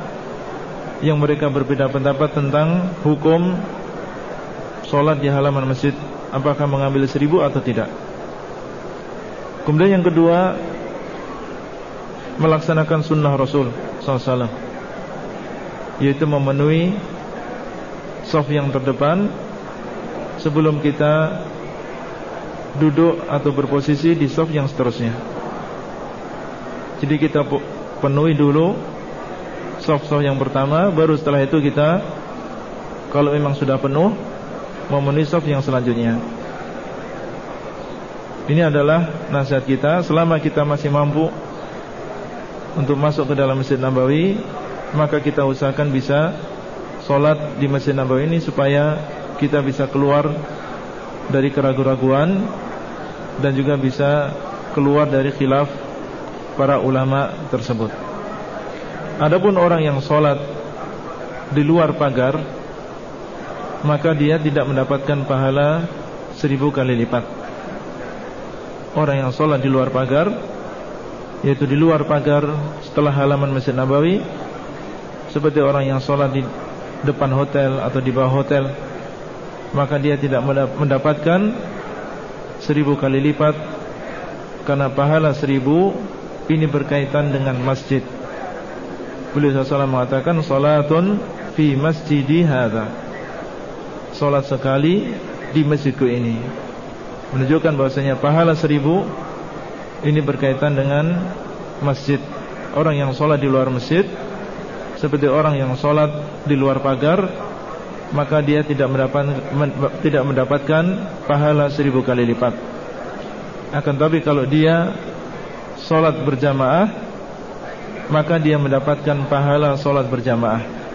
yang mereka berbeda pendapat tentang hukum solat di halaman masjid, apakah mengambil seribu atau tidak. Kemudian yang kedua Melaksanakan sunnah Rasul SAW Yaitu memenuhi Sof yang terdepan Sebelum kita Duduk atau berposisi di sof yang seterusnya Jadi kita penuhi dulu Sof-sof yang pertama Baru setelah itu kita Kalau memang sudah penuh Memenuhi sof yang selanjutnya. Ini adalah nasihat kita. Selama kita masih mampu Untuk masuk ke dalam Masjid Nabawi Maka kita usahakan bisa Sholat di Masjid Nabawi ini Supaya kita bisa keluar Dari keraguan-raguan Dan juga bisa Keluar dari khilaf Para ulama tersebut. Adapun orang yang sholat Di luar pagar Maka dia tidak mendapatkan pahala Seribu kali lipat. Orang yang sholat di luar pagar Yaitu di luar pagar setelah halaman Masjid Nabawi Seperti orang yang sholat di depan hotel atau di bawah hotel Maka dia tidak mendapatkan Seribu kali lipat Karena pahala seribu Ini berkaitan dengan masjid. Beliau SAW mengatakan Salatun fi masjidi hadha Salat sekali di masjidku ini menunjukkan bahwasanya pahala seribu ini berkaitan dengan masjid. Orang yang sholat di luar masjid seperti orang yang sholat di luar pagar, maka dia tidak mendapat tidak mendapatkan pahala seribu kali lipat. Akan tapi kalau dia sholat berjamaah, maka dia mendapatkan pahala sholat berjamaah.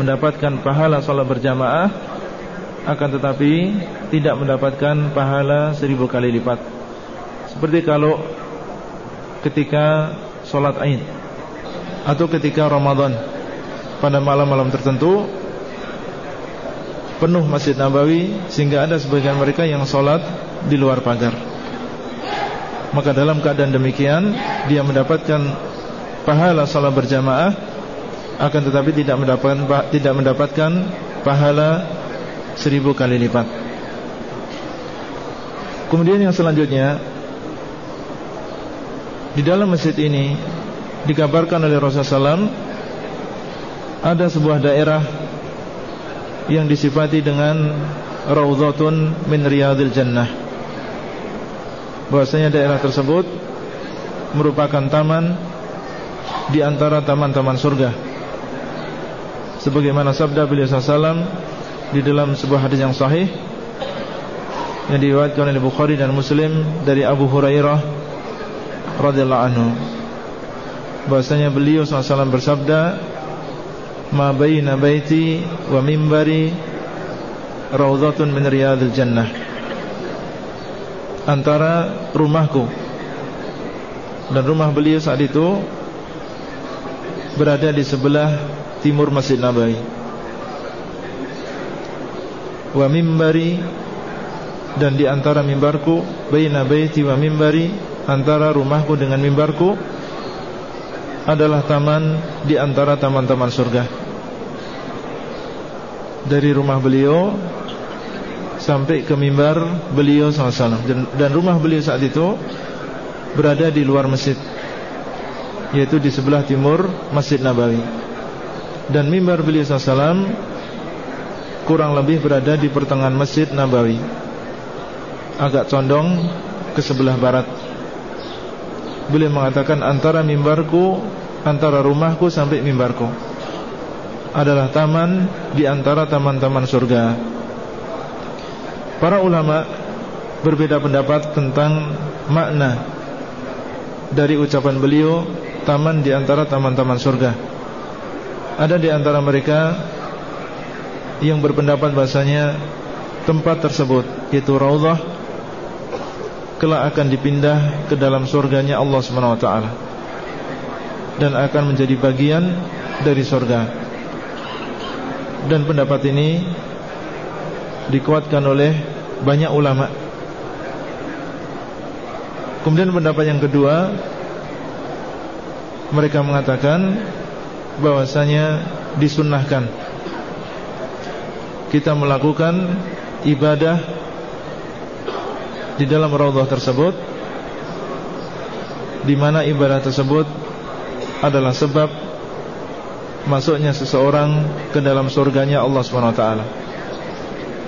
Mendapatkan pahala sholat berjamaah akan tetapi tidak mendapatkan pahala seribu kali lipat. Seperti kalau ketika sholat Aid atau ketika Ramadan pada malam-malam tertentu penuh Masjid Nabawi sehingga ada sebagian mereka yang sholat di luar pagar. Maka dalam keadaan demikian dia mendapatkan pahala sholat berjamaah akan tetapi tidak mendapatkan tidak mendapatkan pahala seribu kali lipat. Kemudian yang selanjutnya Di dalam masjid ini Dikabarkan oleh Rasulullah SAW Ada sebuah daerah Yang disifati dengan Raudhatun min riyadil jannah. Bahasanya daerah tersebut Merupakan taman Di antara taman-taman surga Sebagaimana sabda beliau SAW di dalam sebuah hadis yang sahih yang diriwayatkan oleh Bukhari dan Muslim dari Abu Hurairah radhiyallahu anhu. Bahwasanya beliau SAW bersabda ma baina baiti wa mimbari raudhatun min riyadil jannah. Antara rumahku dan rumah beliau saat itu berada di sebelah timur Masjid Nabawi. Wa mimbari dan di antara mimbarku baina baiti wa mimbari antara rumahku dengan mimbarku adalah taman di antara taman-taman surga. Dari rumah beliau sampai ke mimbar beliau dan, dan rumah beliau saat itu berada di luar masjid yaitu di sebelah timur Masjid Nabawi dan mimbar beliau SAW kurang lebih berada di pertengahan Masjid Nabawi. Agak condong ke sebelah barat. Beliau mengatakan antara mimbarku Antara rumahku sampai mimbarku Adalah taman di antara taman-taman surga. Para ulama berbeda pendapat tentang makna Dari ucapan beliau Taman di antara taman-taman surga Ada di antara mereka Yang berpendapat bahasanya Tempat tersebut Yaitu Raudhah Kelak akan dipindah ke dalam surganya Allah SWT Dan akan menjadi bagian Dari surga. Dan pendapat ini Dikuatkan oleh Banyak ulama. Kemudian pendapat yang kedua Mereka mengatakan bahwasanya disunnahkan. Kita melakukan ibadah Di dalam raudhah tersebut di mana ibadah tersebut adalah sebab masuknya seseorang ke dalam surganya Allah SWT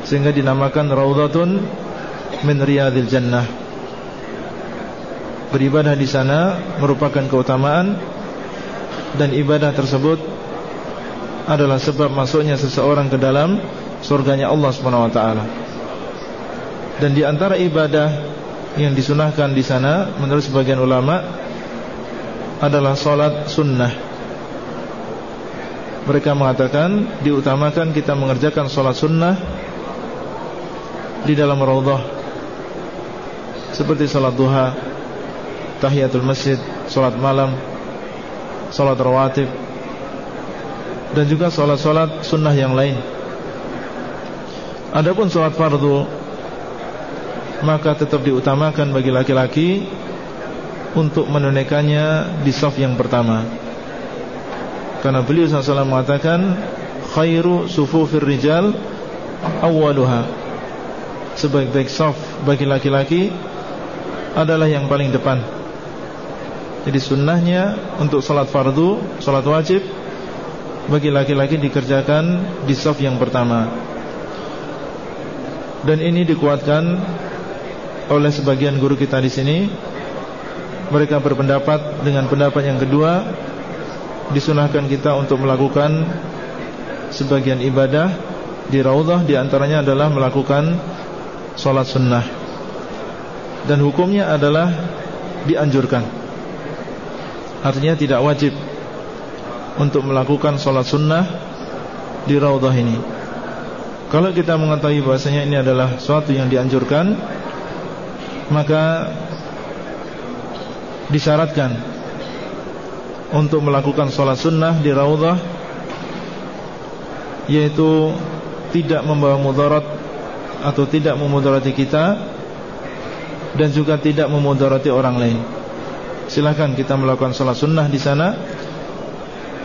sehingga dinamakan raudhatun min riyadil jannah. Beribadah di sana merupakan keutamaan dan ibadah tersebut adalah sebab masuknya seseorang ke dalam surganya Allah taala. Dan di antara ibadah yang disunahkan di sana menurut sebagian ulama adalah salat sunnah. Mereka mengatakan diutamakan kita mengerjakan salat sunnah di dalam raudhah seperti salat duha tahiyatul masjid, solat malam, solat rawatib dan juga solat-solat sunnah yang lain. Adapun solat fardu maka tetap diutamakan bagi laki-laki untuk menunaikannya di saf yang pertama. Karena beliau SAW mengatakan khairu sufufir rijal awwaluha. Sebaik-baik saf bagi laki-laki adalah yang paling depan. Jadi sunnahnya untuk salat fardu, salat wajib bagi laki-laki dikerjakan di saf yang pertama. Dan ini dikuatkan oleh sebagian guru kita di sini. Mereka berpendapat dengan pendapat yang kedua disunahkan kita untuk melakukan sebagian ibadah di raudhah di antaranya adalah melakukan salat sunnah. Dan hukumnya adalah dianjurkan. Artinya tidak wajib Untuk melakukan sholat sunnah Di raudhah ini. Kalau kita mengetahui bahasanya ini adalah Suatu yang dianjurkan Maka Disyaratkan Untuk melakukan sholat sunnah di raudhah Yaitu Tidak membawa mudarat Atau tidak memudarati kita Dan juga tidak memudarati orang lain Silahkan kita melakukan sholat sunnah di sana.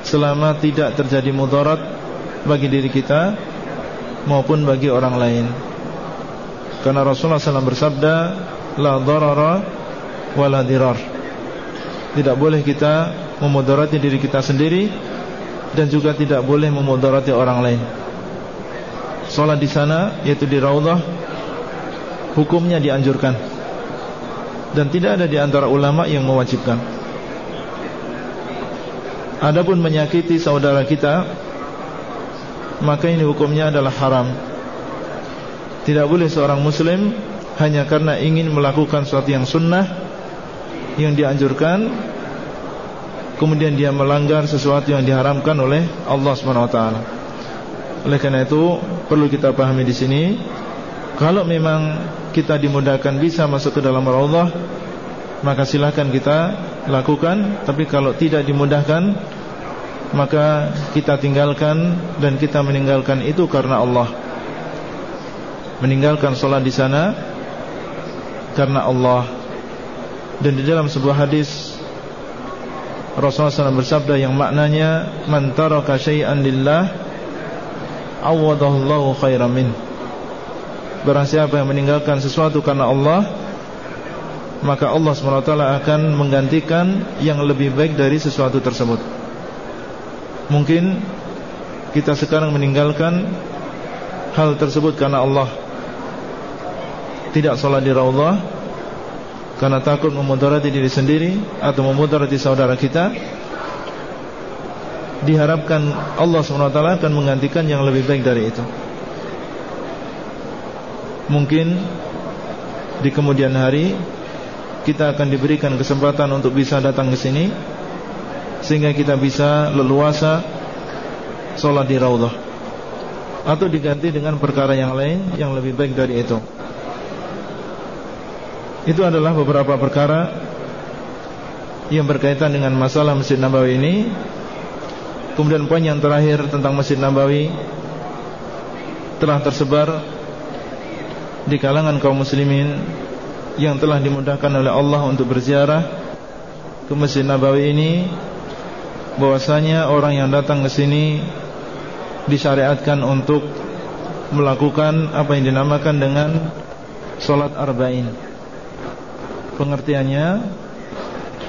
Selama tidak terjadi mudarat Bagi diri kita Maupun bagi orang lain. Karena Rasulullah SAW bersabda La darara Wa la dirar. Tidak boleh kita memudarati diri kita sendiri Dan juga tidak boleh memudarati orang lain. Sholat di sana Yaitu di Raudhah Hukumnya dianjurkan dan tidak ada di antara ulama yang mewajibkan. Adapun menyakiti saudara kita maka ini hukumnya adalah haram. Tidak boleh seorang muslim hanya karena ingin melakukan sesuatu yang sunnah yang dianjurkan kemudian dia melanggar sesuatu yang diharamkan oleh Allah SWT. Oleh karena itu perlu kita pahami di sini kalau memang kita dimudahkan bisa masuk ke dalam raudhah maka silakan kita lakukan. Tapi kalau tidak dimudahkan maka kita tinggalkan dan kita meninggalkan itu karena Allah. Meninggalkan solat di sana karena Allah. Dan di dalam sebuah hadis Rasulullah SAW bersabda yang maknanya man taraka syai'an lillah awadahullahu khairan minhu Barang siapa yang meninggalkan sesuatu karena Allah Maka Allah SWT akan menggantikan Yang lebih baik dari sesuatu tersebut. Mungkin Kita sekarang meninggalkan Hal tersebut karena Allah. Tidak sholat di Raulullah Karena takut memudarati diri sendiri Atau memudarati saudara kita. Diharapkan Allah SWT akan menggantikan yang lebih baik dari itu Mungkin di kemudian hari kita akan diberikan kesempatan untuk bisa datang ke sini sehingga kita bisa leluasa Sholat di Raudhah Atau diganti dengan perkara yang lain Yang lebih baik dari itu. Itu adalah beberapa perkara Yang berkaitan dengan masalah Masjid Nabawi ini. Kemudian poin yang terakhir tentang Masjid Nabawi Telah tersebar Di kalangan kaum muslimin Yang telah dimudahkan oleh Allah untuk berziarah Ke Masjid Nabawi ini bahwasanya orang yang datang ke sini disyariatkan untuk melakukan apa yang dinamakan dengan salat arba'in. Pengertiannya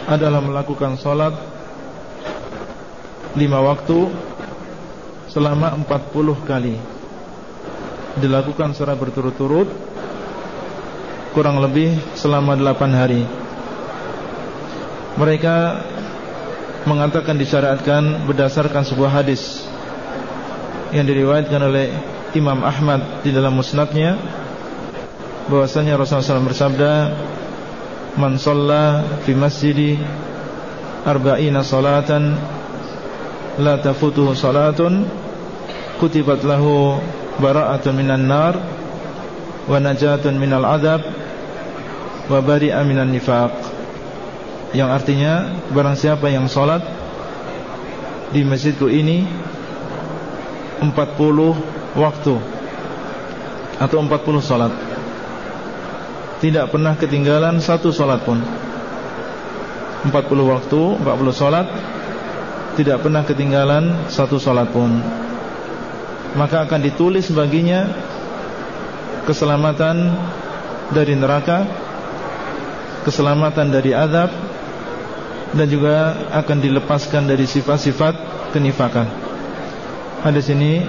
adalah melakukan salat lima waktu selama empat puluh kali. Dilakukan secara berturut-turut kurang lebih selama delapan hari. Mereka mengatakan disyariatkan berdasarkan sebuah hadis yang diriwayatkan oleh Imam Ahmad di dalam musnadnya bahwasanya Rasulullah SAW bersabda man shalla fi masjidi arba'ina salatan la tafutuhu salatun kutibat lahu bara'atun minan nar wa najatun minal adab wa bari'a minan nifaq. Yang artinya barang siapa yang sholat di masjidku ini 40 waktu atau 40 sholat tidak pernah ketinggalan satu sholat pun. 40 waktu 40 sholat tidak pernah ketinggalan satu sholat pun. Maka akan ditulis baginya keselamatan dari neraka keselamatan dari azab dan juga akan dilepaskan dari sifat-sifat kenifakan. Hadis ini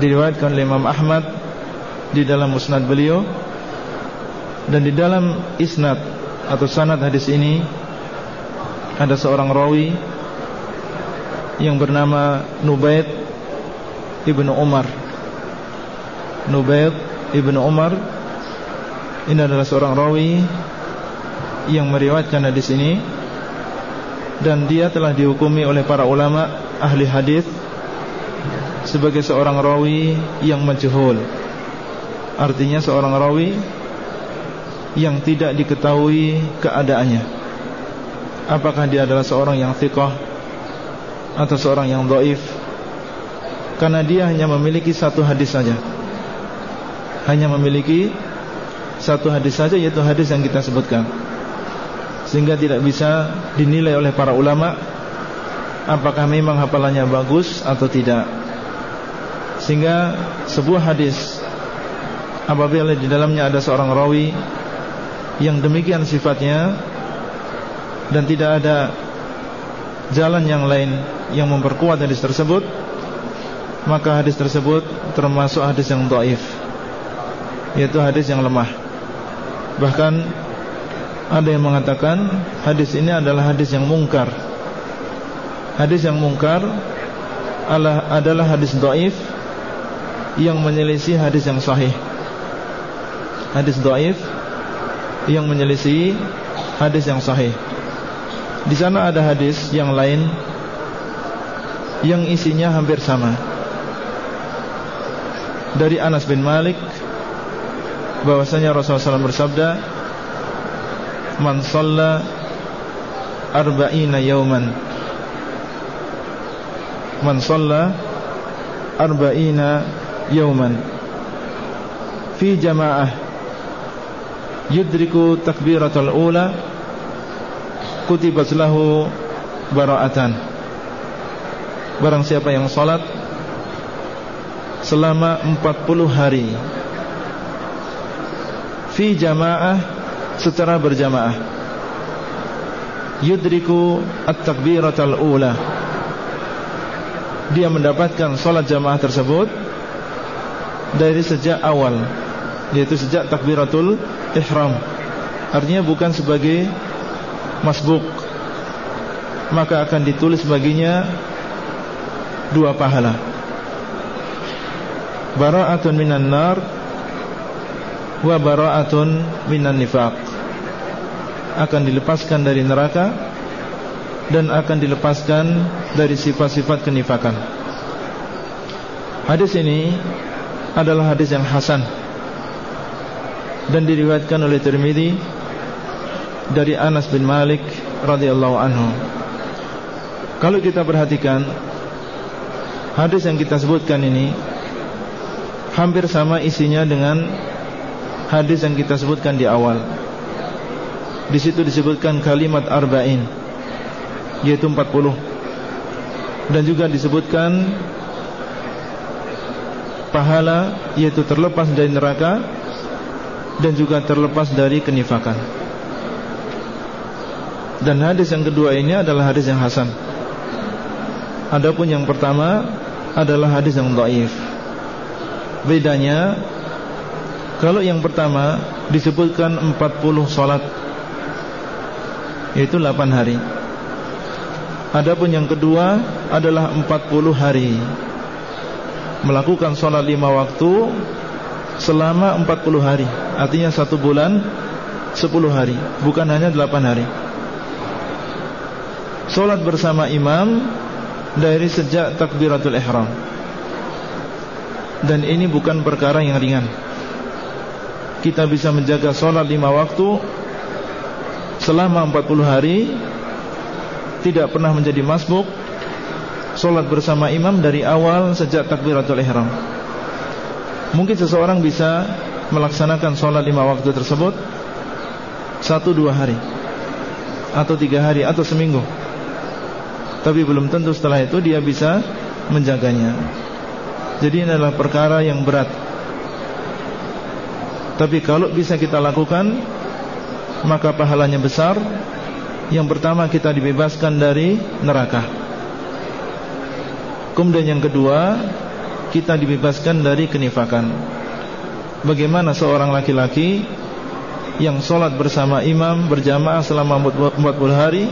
diriwayatkan oleh Imam Ahmad di dalam musnad beliau dan di dalam isnad atau sanad hadis ini ada seorang rawi yang bernama Nubaid ibnu Umar. Nubaid ibnu Umar ini adalah seorang rawi yang meriwayatkan hadis ini dan dia telah dihukumi oleh para ulama ahli hadis sebagai seorang rawi yang majhul. Artinya seorang rawi yang tidak diketahui keadaannya. Apakah dia adalah seorang yang thiqah atau seorang yang dhaif? Karena dia hanya memiliki satu hadis saja. Hanya memiliki satu hadis saja yaitu hadis yang kita sebutkan sehingga tidak bisa dinilai oleh para ulama apakah memang hafalannya bagus atau tidak. Sehingga sebuah hadis apabila di dalamnya ada seorang rawi yang demikian sifatnya dan tidak ada jalan yang lain yang memperkuat hadis tersebut maka hadis tersebut termasuk hadis yang dhaif yaitu hadis yang lemah bahkan ada yang mengatakan hadis ini adalah hadis yang mungkar. Hadis yang mungkar adalah hadis doif yang menyelisih hadis yang sahih. Hadis doif yang menyelisih hadis yang sahih. Di sana ada hadis yang lain yang isinya hampir sama. Dari Anas bin Malik bahwasanya Rasulullah SAW bersabda man shalla arba'ina yawman. Man shalla arba'ina yawman. Fi jama'ah yudriku takbiratul ula kutibat lahu bara'atan. Barang siapa yang salat selama 40 hari fi jamaah secara berjamaah. Yudriku at-takbiratul ula. Dia mendapatkan salat jamaah tersebut dari sejak awal yaitu sejak takbiratul ihram. Artinya bukan sebagai masbuk. Maka akan ditulis baginya dua pahala. Bara'atun minan nar wa bara'atun minan nifaq akan dilepaskan dari neraka dan akan dilepaskan dari sifat-sifat kenifakan. Hadis ini adalah hadis yang hasan dan diriwayatkan oleh Tirmizi dari Anas bin Malik radhiyallahu anhu. Kalau kita perhatikan hadis yang kita sebutkan ini hampir sama isinya dengan hadis yang kita sebutkan di awal. Di situ disebutkan kalimat arba'in yaitu 40 dan juga disebutkan pahala yaitu terlepas dari neraka dan juga terlepas dari kenifakan. Dan hadis yang kedua ini adalah hadis yang hasan. Adapun yang pertama adalah hadis yang dhaif. Bedanya kalau yang pertama disebutkan 40 salat yaitu 8 hari. Adapun yang kedua adalah 40 hari. Melakukan sholat lima waktu Selama 40 hari. Artinya satu bulan 10 hari Bukan hanya 8 hari. Sholat bersama imam Dari sejak takbiratul ihram. Dan ini bukan perkara yang ringan Kita bisa menjaga sholat lima waktu Selama 40 hari tidak pernah menjadi masbuk Solat bersama imam dari awal sejak takbiratul ihram. Mungkin seseorang bisa melaksanakan solat lima waktu tersebut Satu dua hari Atau tiga hari atau seminggu. Tapi belum tentu setelah itu dia bisa menjaganya. Jadi ini adalah perkara yang berat Tapi kalau bisa kita lakukan Maka pahalanya besar. Yang pertama kita dibebaskan dari neraka. Kemudian yang kedua Kita dibebaskan dari kenifakan. Bagaimana seorang laki-laki Yang sholat bersama imam Berjamaah selama 40 hari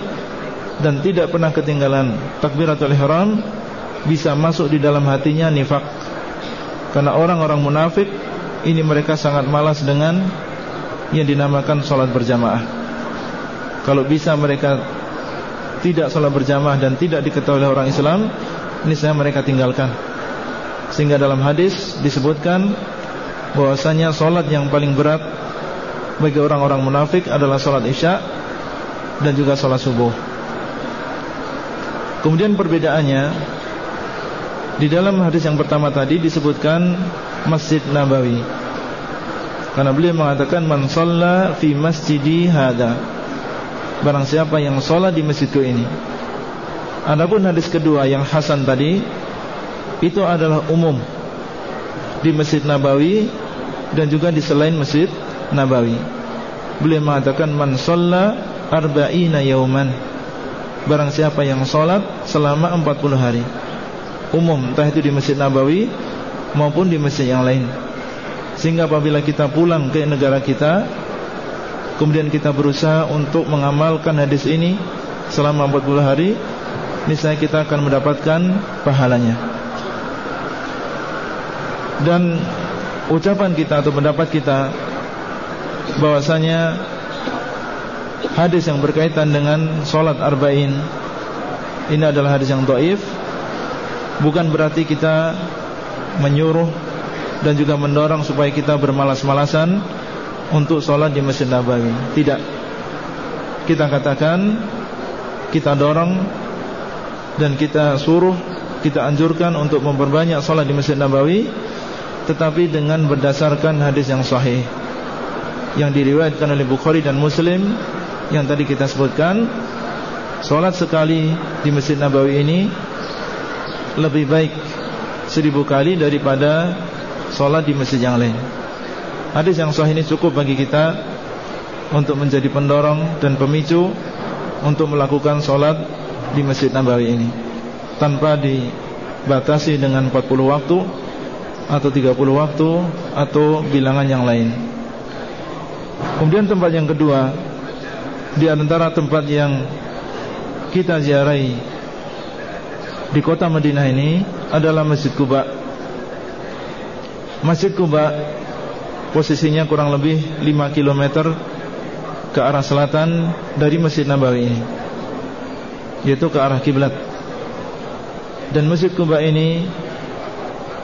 Dan tidak pernah ketinggalan Takbiratul ihram Bisa masuk di dalam hatinya nifak. Karena orang-orang munafik Ini mereka sangat malas dengan Yang dinamakan sholat berjamaah kalau bisa mereka tidak sholat berjamaah dan tidak diketahui oleh orang Islam, ini saya mereka tinggalkan. Sehingga dalam hadis disebutkan bahwasanya sholat yang paling berat bagi orang-orang munafik adalah sholat isya dan juga sholat subuh. Kemudian perbedaannya di dalam hadis yang pertama tadi disebutkan Masjid Nabawi. Karena beliau mengatakan man shalla fi masjidi hada Barang siapa yang sholat di masjidku ini. Adapun hadis kedua yang Hasan tadi Itu adalah umum Di Masjid Nabawi Dan juga di selain Masjid Nabawi. Beliau mengatakan Man sholla arba'ina yauman Barang siapa yang sholat Selama 40 hari. Umum Entah itu di Masjid Nabawi Maupun di masjid yang lain. Sehingga apabila kita pulang ke negara kita Kemudian kita berusaha untuk mengamalkan hadis ini Selama 40 hari Niscaya kita akan mendapatkan pahalanya. Dan ucapan kita atau pendapat kita bahwasanya Hadis yang berkaitan dengan Solat arba'in Ini adalah hadis yang do'if Bukan berarti kita Menyuruh Dan juga mendorong supaya kita bermalas-malasan untuk sholat di Masjid Nabawi. Tidak. Kita katakan Kita dorong Dan kita suruh Kita anjurkan untuk memperbanyak sholat di Masjid Nabawi Tetapi dengan berdasarkan hadis yang sahih Yang diriwayatkan oleh Bukhari dan Muslim Yang tadi kita sebutkan. Sholat sekali di Masjid Nabawi ini Lebih baik Seribu kali daripada Sholat di masjid yang lain. Hadis yang sahih ini cukup bagi kita Untuk menjadi pendorong dan pemicu Untuk melakukan sholat Di Masjid Nabawi ini. Tanpa dibatasi dengan 40 waktu Atau 30 waktu Atau bilangan yang lain. Kemudian tempat yang kedua Di antara tempat yang Kita ziarahi Di kota Madinah ini Adalah Masjid Kuba Masjid Kuba Posisinya kurang lebih 5 km ke arah selatan dari Masjid Nabawi ini Yaitu ke arah kiblat. Dan Masjid Kuba ini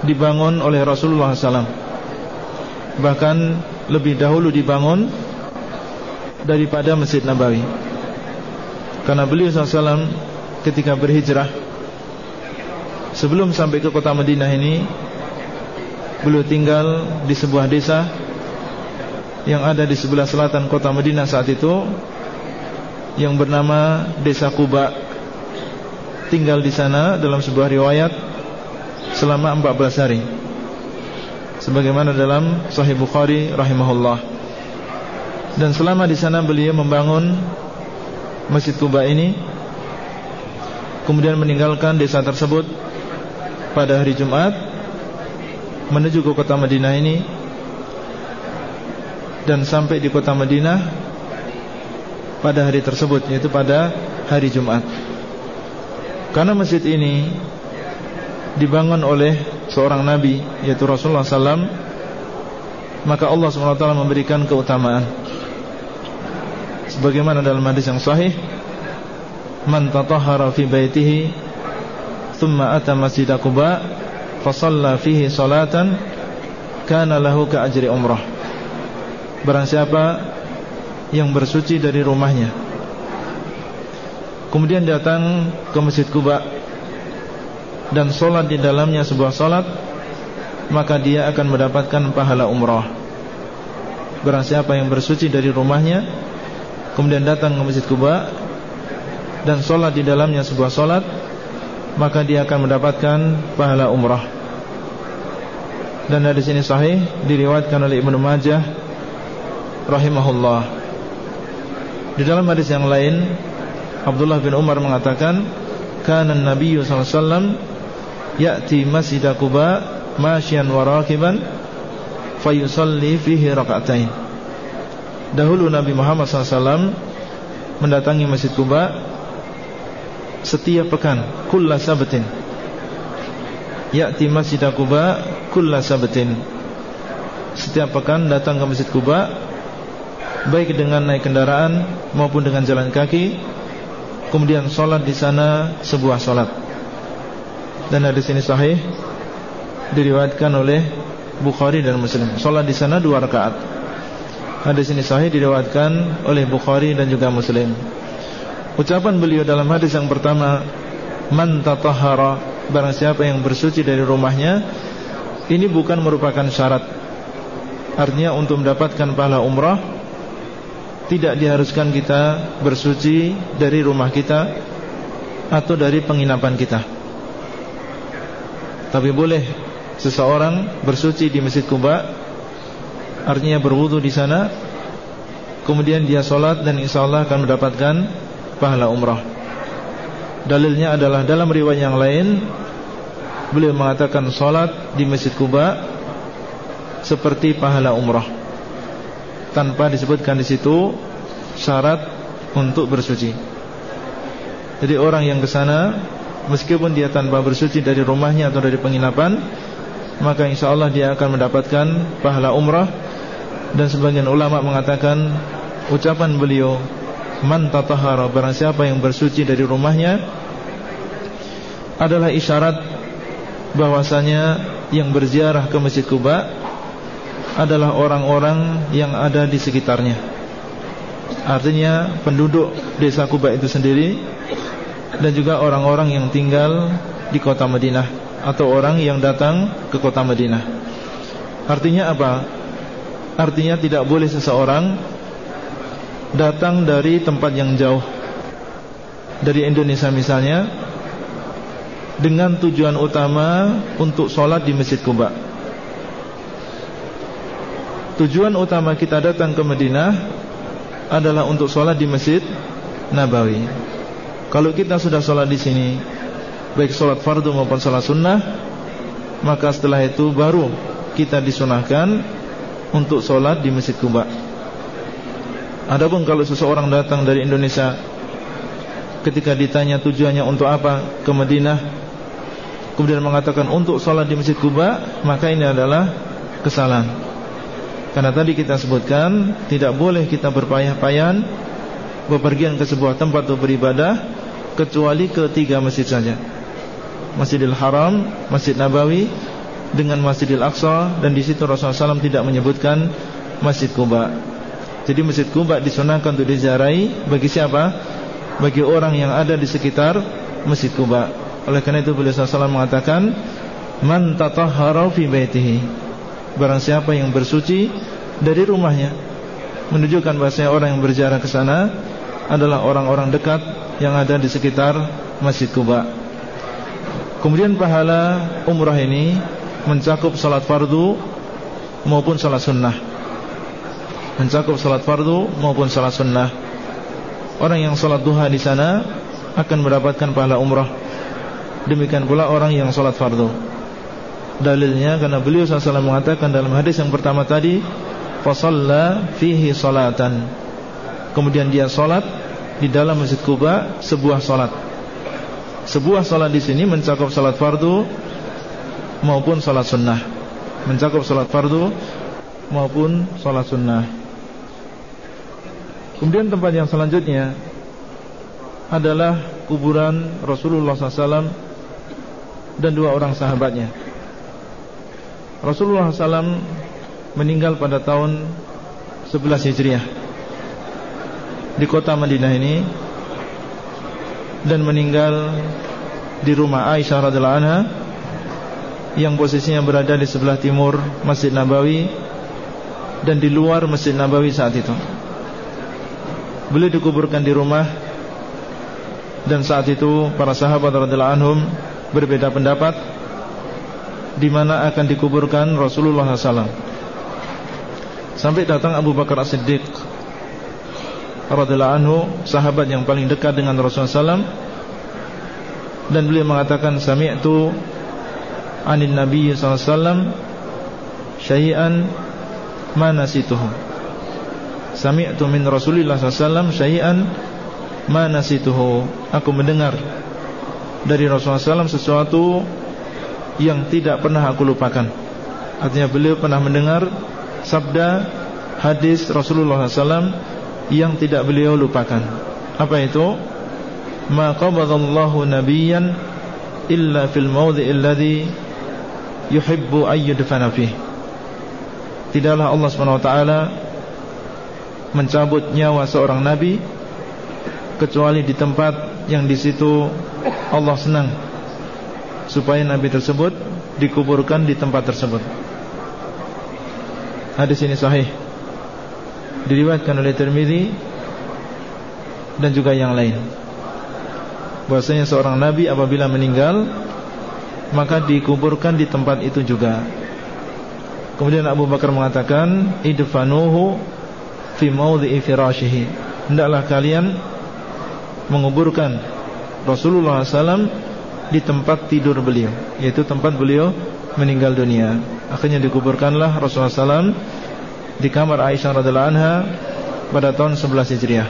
dibangun oleh Rasulullah SAW Bahkan lebih dahulu dibangun daripada Masjid Nabawi. Karena beliau SAW ketika berhijrah Sebelum sampai ke kota Madinah ini Beliau tinggal di sebuah desa Yang ada di sebelah selatan kota Madinah saat itu Yang bernama Desa Kuba. Tinggal di sana dalam sebuah riwayat Selama 14 hari. Sebagaimana dalam Sahih Bukhari rahimahullah. Dan selama di sana beliau membangun Masjid Kuba ini Kemudian meninggalkan desa tersebut Pada hari Jumat menuju ke kota Madinah ini dan sampai di kota Madinah pada hari tersebut yaitu pada hari Jumat. Karena masjid ini dibangun oleh seorang nabi yaitu Rasulullah SAW maka Allah SWT memberikan keutamaan sebagaimana dalam hadis yang sahih man tatahhara fi baitihi thumma ata masjid Quba fasalla fihi salatan kana lahu ka ajri barang siapa yang bersuci dari rumahnya. Kemudian datang ke Masjid Kuba dan solat di dalamnya sebuah solat maka dia akan mendapatkan pahala umrah. Barang siapa yang bersuci dari rumahnya kemudian datang ke Masjid Kuba dan solat di dalamnya sebuah solat maka dia akan mendapatkan pahala umrah dan hadis ini sahih diriwayatkan oleh Ibnu Majah rahimahullah. Di dalam hadis yang lain Abdullah bin Umar mengatakan kana Nabi sallallahu alaihi wasallam ya'ti Masjid Quba masyan wa rakiban fayusalli fihi. Dahulu Nabi Muhammad SAW mendatangi Masjid Kuba setiap pekan, kulla sabatin. Ya'ti Masjid Kuba kulla sabatin. Setiap pekan datang ke Masjid Kuba Baik dengan naik kendaraan Maupun dengan jalan kaki Kemudian sholat di sana Sebuah sholat Dan hadis ini sahih Diriwayatkan oleh Bukhari dan Muslim. Sholat di sana dua rakaat. Hadis ini sahih diriwayatkan oleh Bukhari dan juga Muslim Ucapan beliau dalam hadis yang pertama Man tatahara Barang siapa yang bersuci dari rumahnya ini bukan merupakan syarat. Artinya untuk mendapatkan pahala umrah Tidak diharuskan kita bersuci dari rumah kita Atau dari penginapan kita. Tapi boleh seseorang bersuci di Masjid Kuba Artinya berwudu di sana Kemudian dia sholat dan insya Allah akan mendapatkan pahala umrah. Dalilnya adalah dalam riwayat yang lain Beliau mengatakan solat di Masjid Kuba seperti pahala umrah. Tanpa disebutkan di situ syarat untuk bersuci. Jadi orang yang ke sana meskipun dia tanpa bersuci dari rumahnya atau dari penginapan, maka insya Allah dia akan mendapatkan pahala umrah. Dan sebagian ulama mengatakan ucapan beliau man tatahara barang siapa yang bersuci dari rumahnya adalah isyarat bahwasanya yang berziarah ke Masjid Kuba adalah orang-orang yang ada di sekitarnya. Artinya penduduk desa Kuba itu sendiri dan juga orang-orang yang tinggal di kota Madinah atau orang yang datang ke kota Madinah. Artinya apa? Artinya tidak boleh seseorang datang dari tempat yang jauh dari Indonesia misalnya dengan tujuan utama untuk sholat di Masjid Kuba. Tujuan utama kita datang ke Madinah adalah untuk sholat di Masjid Nabawi. Kalau kita sudah sholat di sini, baik sholat fardu maupun sholat sunnah, maka setelah itu baru kita disunahkan untuk sholat di Masjid Kuba. Adapun kalau seseorang datang dari Indonesia ketika ditanya tujuannya untuk apa ke Madinah kemudian mengatakan untuk sholat di Masjid Kuba maka ini adalah kesalahan karena tadi kita sebutkan tidak boleh kita berpayah-payan bepergian ke sebuah tempat untuk beribadah kecuali ke tiga masjid saja Masjidil Haram, Masjid Nabawi dengan Masjidil Aqsa dan di situ Rasulullah SAW tidak menyebutkan Masjid Kuba. Jadi Masjid Kuba disunahkan untuk diziarahi bagi siapa? Bagi orang yang ada di sekitar Masjid Kuba. Oleh karena itu beliau SAW mengatakan, "Man tatahhara fi baitihi." Barang siapa yang bersuci dari rumahnya, menunjukkan bahasanya orang yang berziarah ke sana adalah orang-orang dekat yang ada di sekitar Masjid Kuba. Kemudian pahala umrah ini mencakup salat fardu maupun salat sunnah. Mencakup salat fardu maupun salat sunnah. Orang yang salat duha di sana akan mendapatkan pahala umrah. Demikian pula orang yang salat fardu. Dalilnya karena beliau SAW mengatakan dalam hadis yang pertama tadi, fasalla fihi salatan. Kemudian dia salat di dalam Masjid Kuba sebuah salat. Sebuah salat di sini mencakup salat fardu maupun salat sunnah mencakup salat fardu maupun salat sunnah kemudian tempat yang selanjutnya adalah kuburan Rasulullah SAW dan dua orang sahabatnya Rasulullah SAW meninggal pada tahun 11 Hijriah di kota Madinah ini dan meninggal di rumah Aisyah radhiallahu anha yang posisinya berada di sebelah timur Masjid Nabawi dan di luar Masjid Nabawi saat itu. Beliau dikuburkan di rumah. Dan saat itu para sahabat radhiyallahu anhum berbeda pendapat di mana akan dikuburkan Rasulullah SAW. Sampai datang Abu Bakar As-Siddiq radhiyallahu anhu, sahabat yang paling dekat dengan Rasulullah SAW dan beliau mengatakan sami'tu anin Nabi SAW syai'an ma nasituhu sami'tu min Rasulillah SAW syai'an ma nasituhu. Aku mendengar dari Rasulullah SAW sesuatu yang tidak pernah aku lupakan. Artinya beliau pernah mendengar sabda hadis Rasulullah SAW yang tidak beliau lupakan. Apa itu? Ma qabadallahu nabiyyan illa fil mawdhi'i alladhi yuhibbu ayyudfana fih Tidaklah Allah SWT mencabut nyawa seorang nabi kecuali di tempat yang di situ Allah senang supaya nabi tersebut dikuburkan di tempat tersebut. Hadis ini sahih. Diriwayatkan oleh Tirmizi dan juga yang lain. Bahwasanya seorang nabi apabila meninggal maka dikuburkan di tempat itu juga. Kemudian Abu Bakar mengatakan, "Idfanuhu fi mawdhi'i firashihi." Hendaklah kalian menguburkan Rasulullah SAW di tempat tidur beliau, yaitu tempat beliau meninggal dunia. Akhirnya dikuburkanlah Rasulullah SAW di kamar Aisyah radhiallahu anha pada tahun 11 Hijriah.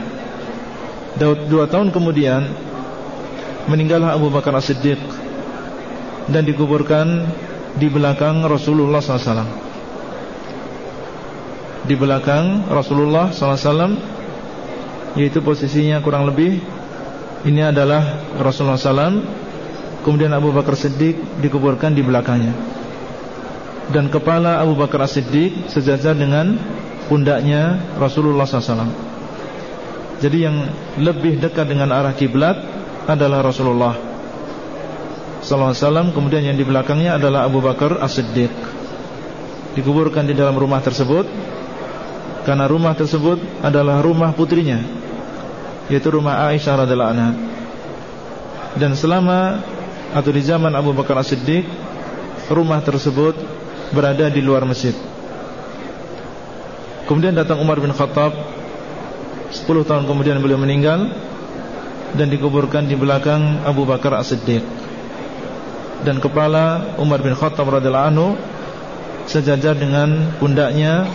Dua tahun kemudian meninggallah Abu Bakar As-Siddiq dan dikuburkan di belakang Rasulullah SAW. Di belakang Rasulullah SAW, yaitu posisinya kurang lebih ini adalah Rasulullah SAW. Kemudian Abu Bakar Siddiq dikuburkan di belakangnya. Dan kepala Abu Bakar Siddiq sejajar dengan pundaknya Rasulullah SAW. Jadi yang lebih dekat dengan arah kiblat adalah Rasulullah wasallam kemudian yang di belakangnya adalah Abu Bakar As-Siddiq. Dikuburkan di dalam rumah tersebut karena rumah tersebut adalah rumah putrinya yaitu rumah Aisyah radhiyallahu anha. Dan selama atau di zaman Abu Bakar As-Siddiq rumah tersebut berada di luar masjid. Kemudian datang Umar bin Khattab 10 tahun kemudian beliau meninggal dan dikuburkan di belakang Abu Bakar As-Siddiq dan kepala Umar bin Khattab radhiyallahu anhu sejajar dengan pundaknya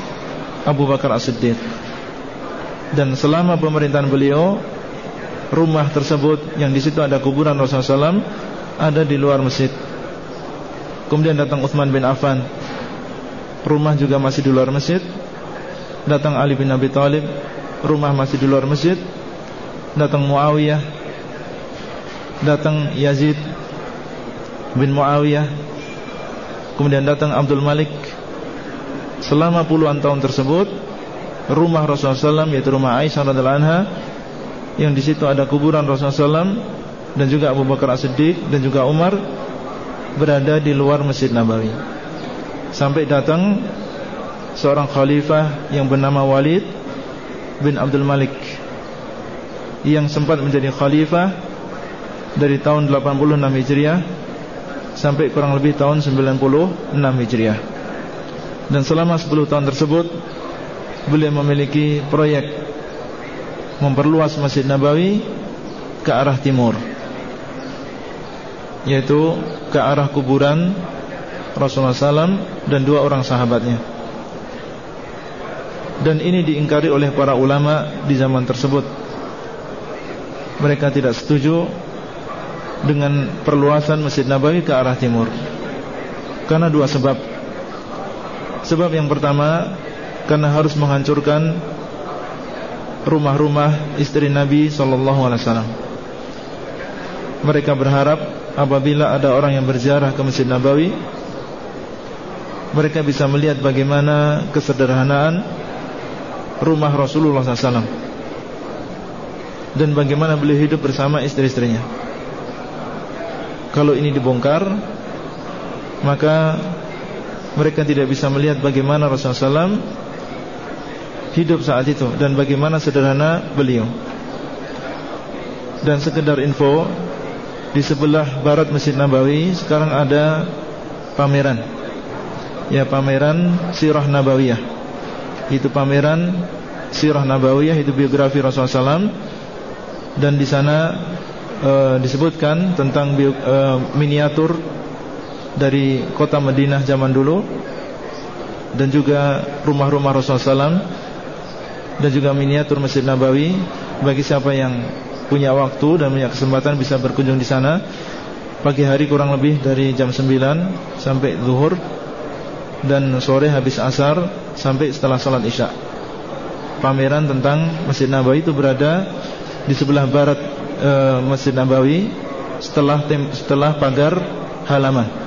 Abu Bakar As-Siddiq. Dan selama pemerintahan beliau, rumah tersebut yang di situ ada kuburan Rasulullah SAW ada di luar masjid. Kemudian datang Utsman bin Affan, rumah juga masih di luar masjid. Datang Ali bin Abi Thalib, rumah masih di luar masjid. Datang Muawiyah, datang Yazid bin Muawiyah Kemudian datang Abdul Malik Selama puluhan tahun tersebut Rumah Rasulullah SAW Yaitu rumah Aisyah radhiallahu anha Yang di situ ada kuburan Rasulullah SAW Dan juga Abu Bakar As-Siddiq Dan juga Umar Berada di luar Masjid Nabawi. Sampai datang Seorang khalifah yang bernama Walid Bin Abdul Malik Yang sempat menjadi khalifah Dari tahun 86 Hijriah Sampai kurang lebih tahun 96 Hijriah dan selama 10 tahun tersebut Beliau memiliki proyek Memperluas Masjid Nabawi Ke arah timur Yaitu Ke arah kuburan Rasulullah SAW Dan dua orang sahabatnya. Dan ini diingkari oleh para ulama Di zaman tersebut. Mereka tidak setuju Dengan perluasan Masjid Nabawi ke arah timur. Karena dua sebab Sebab yang pertama Karena harus menghancurkan Rumah-rumah istri Nabi Wasallam. Mereka berharap Apabila ada orang yang berziarah ke Masjid Nabawi Mereka bisa melihat bagaimana Kesederhanaan Rumah Rasulullah SAW Dan bagaimana beliau hidup bersama istri-istrinya Kalau ini dibongkar Maka mereka tidak bisa melihat bagaimana Rasulullah SAW hidup saat itu dan bagaimana sederhana beliau. Dan sekedar info di sebelah barat Masjid Nabawi sekarang ada pameran. Ya pameran Sirah Nabawiyah. Itu pameran Sirah Nabawiyah itu biografi Rasulullah SAW dan di sana e, disebutkan tentang bio, e, miniatur dari kota Madinah zaman dulu dan juga rumah-rumah Rasulullah SAW dan juga miniatur Masjid Nabawi. Bagi siapa yang punya waktu dan punya kesempatan bisa berkunjung di sana. Pagi hari kurang lebih dari jam 9 sampai zuhur dan sore habis asar sampai setelah salat isya. Pameran tentang Masjid Nabawi itu berada di sebelah barat e, Masjid Nabawi setelah tem, setelah pagar halaman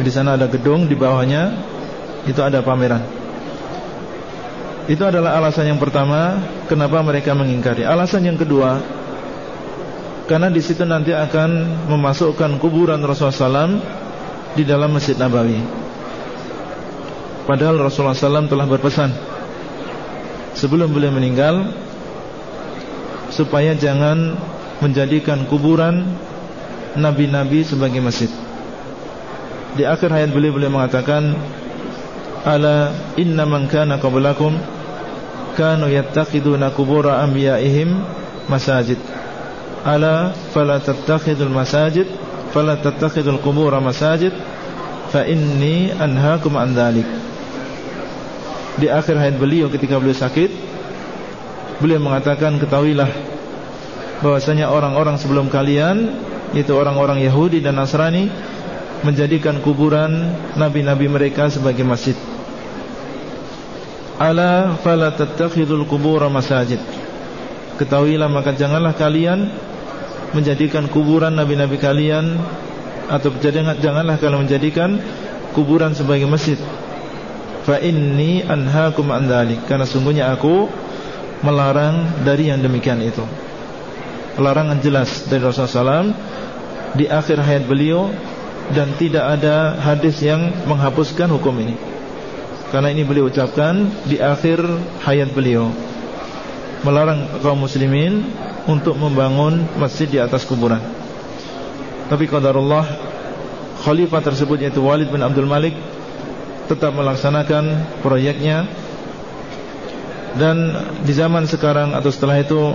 di sana ada gedung, di bawahnya itu ada pameran. Itu adalah alasan yang pertama kenapa mereka mengingkari. Alasan yang kedua, karena di situ nanti akan memasukkan kuburan Rasulullah SAW di dalam Masjid Nabawi. Padahal Rasulullah SAW telah berpesan sebelum beliau meninggal supaya jangan menjadikan kuburan nabi-nabi sebagai masjid. Di akhir ayat beliau beliau mengatakan Ala inna man kana qablakum kanu yattaqiduna qubura anbiya'ihim masajid. Ala fala tattakhidul masajid fala tattakhidul qubura masajid fa inni anhaakum an dhalik. Di akhir hayat beliau ketika beliau sakit beliau mengatakan ketahuilah bahwasanya orang-orang sebelum kalian yaitu orang-orang Yahudi dan Nasrani menjadikan kuburan nabi-nabi mereka sebagai masjid. Ala fala tattakhidul qubur masajid. Ketahuilah maka janganlah kalian menjadikan kuburan nabi-nabi kalian atau janganlah kalian menjadikan kuburan sebagai masjid. Fa inni anhaakum an. Karena sungguhnya aku melarang dari yang demikian itu. Larangan jelas dari Rasulullah SAW di akhir hayat beliau dan tidak ada hadis yang menghapuskan hukum ini. Karena ini beliau ucapkan di akhir hayat beliau. Melarang kaum muslimin untuk membangun masjid di atas kuburan. Tapi qadarullah khalifah tersebut yaitu Walid bin Abdul Malik tetap melaksanakan proyeknya dan di zaman sekarang atau setelah itu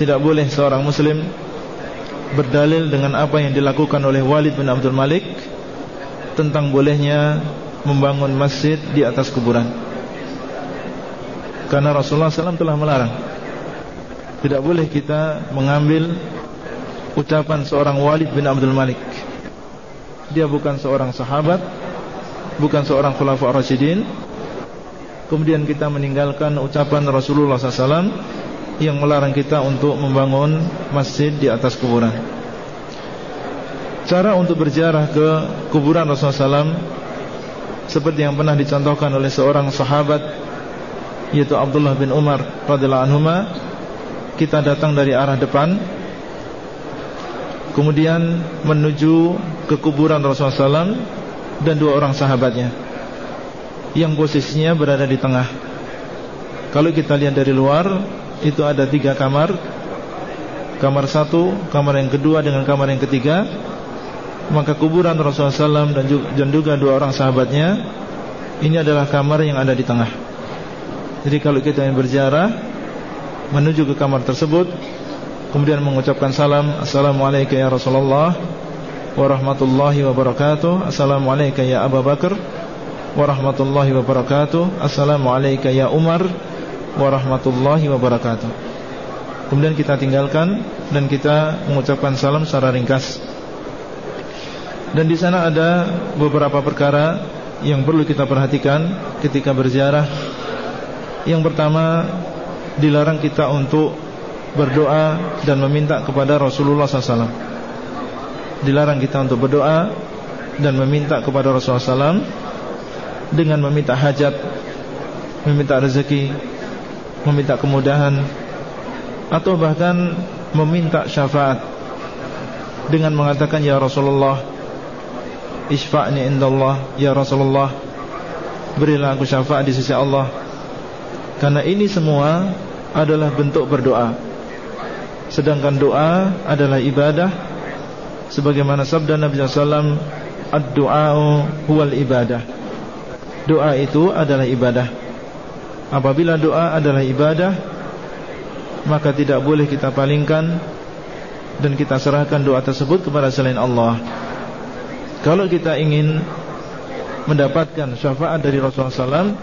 tidak boleh seorang muslim berdalil dengan apa yang dilakukan oleh Walid bin Abdul Malik tentang bolehnya membangun masjid di atas kuburan. Karena Rasulullah SAW telah melarang. Tidak boleh kita mengambil ucapan seorang Walid bin Abdul Malik. Dia bukan seorang sahabat, bukan seorang khulafa Rasidin. Kemudian kita meninggalkan ucapan Rasulullah SAW yang melarang kita untuk membangun masjid di atas kuburan. Cara untuk berziarah ke kuburan Rasulullah SAW seperti yang pernah dicontohkan oleh seorang sahabat yaitu Abdullah bin Umar radhiyallahu anhu kita datang dari arah depan kemudian menuju ke kuburan Rasulullah SAW dan dua orang sahabatnya yang posisinya berada di tengah. Kalau kita lihat dari luar itu ada tiga kamar, kamar satu, kamar yang kedua dengan kamar yang ketiga. Maka kuburan Rasulullah SAW dan juga dua orang sahabatnya ini adalah kamar yang ada di tengah. Jadi kalau kita ingin berziarah menuju ke kamar tersebut, kemudian mengucapkan salam, Assalamualaikum ya Rasulullah warahmatullahi wabarakatuh. Assalamualaikum ya Abu Bakar warahmatullahi wabarakatuh. Assalamualaikum ya Umar warahmatullahi wabarakatuh. Kemudian kita tinggalkan dan kita mengucapkan salam secara ringkas. Dan di sana ada beberapa perkara yang perlu kita perhatikan ketika berziarah. Yang pertama, dilarang kita untuk berdoa dan meminta kepada Rasulullah SAW dilarang kita untuk berdoa dan meminta kepada Rasulullah SAW dengan meminta hajat, meminta rezeki, meminta kemudahan, atau bahkan meminta syafaat dengan mengatakan ya Rasulullah, isfa'ni indallah ya Rasulullah, berilah aku syafaat di sisi Allah. Karena ini semua adalah bentuk berdoa. Sedangkan doa adalah ibadah sebagaimana sabda Nabi SAW ad-du'a'u huwal ibadah doa itu adalah ibadah apabila doa adalah ibadah maka tidak boleh kita palingkan dan kita serahkan doa tersebut kepada selain Allah. Kalau kita ingin mendapatkan syafaat dari Rasulullah SAW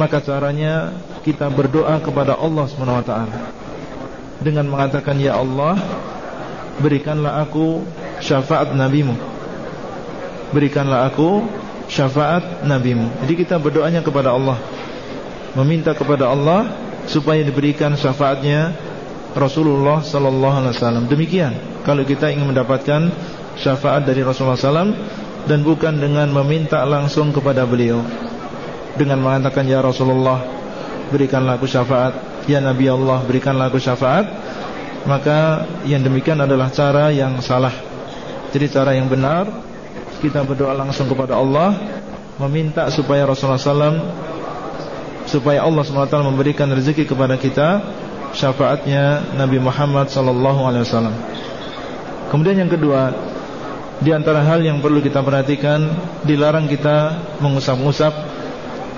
maka caranya kita berdoa kepada Allah SWT dengan mengatakan ya Allah Berikanlah aku syafaat nabimu. Berikanlah aku syafaat nabimu. Jadi kita berdoanya kepada Allah Meminta kepada Allah Supaya diberikan syafaatnya Rasulullah Sallallahu Alaihi Wasallam. Demikian Kalau kita ingin mendapatkan syafaat dari Rasulullah SAW Dan bukan dengan meminta langsung kepada beliau Dengan mengatakan Ya Rasulullah Berikanlah aku syafaat Ya Nabi Allah Berikanlah aku syafaat maka yang demikian adalah cara yang salah. Jadi cara yang benar kita berdoa langsung kepada Allah, meminta supaya Rasulullah SAW supaya Allah SWT memberikan rezeki kepada kita syafaatnya Nabi Muhammad SAW. Kemudian yang kedua, di antara hal yang perlu kita perhatikan, dilarang kita mengusap-usap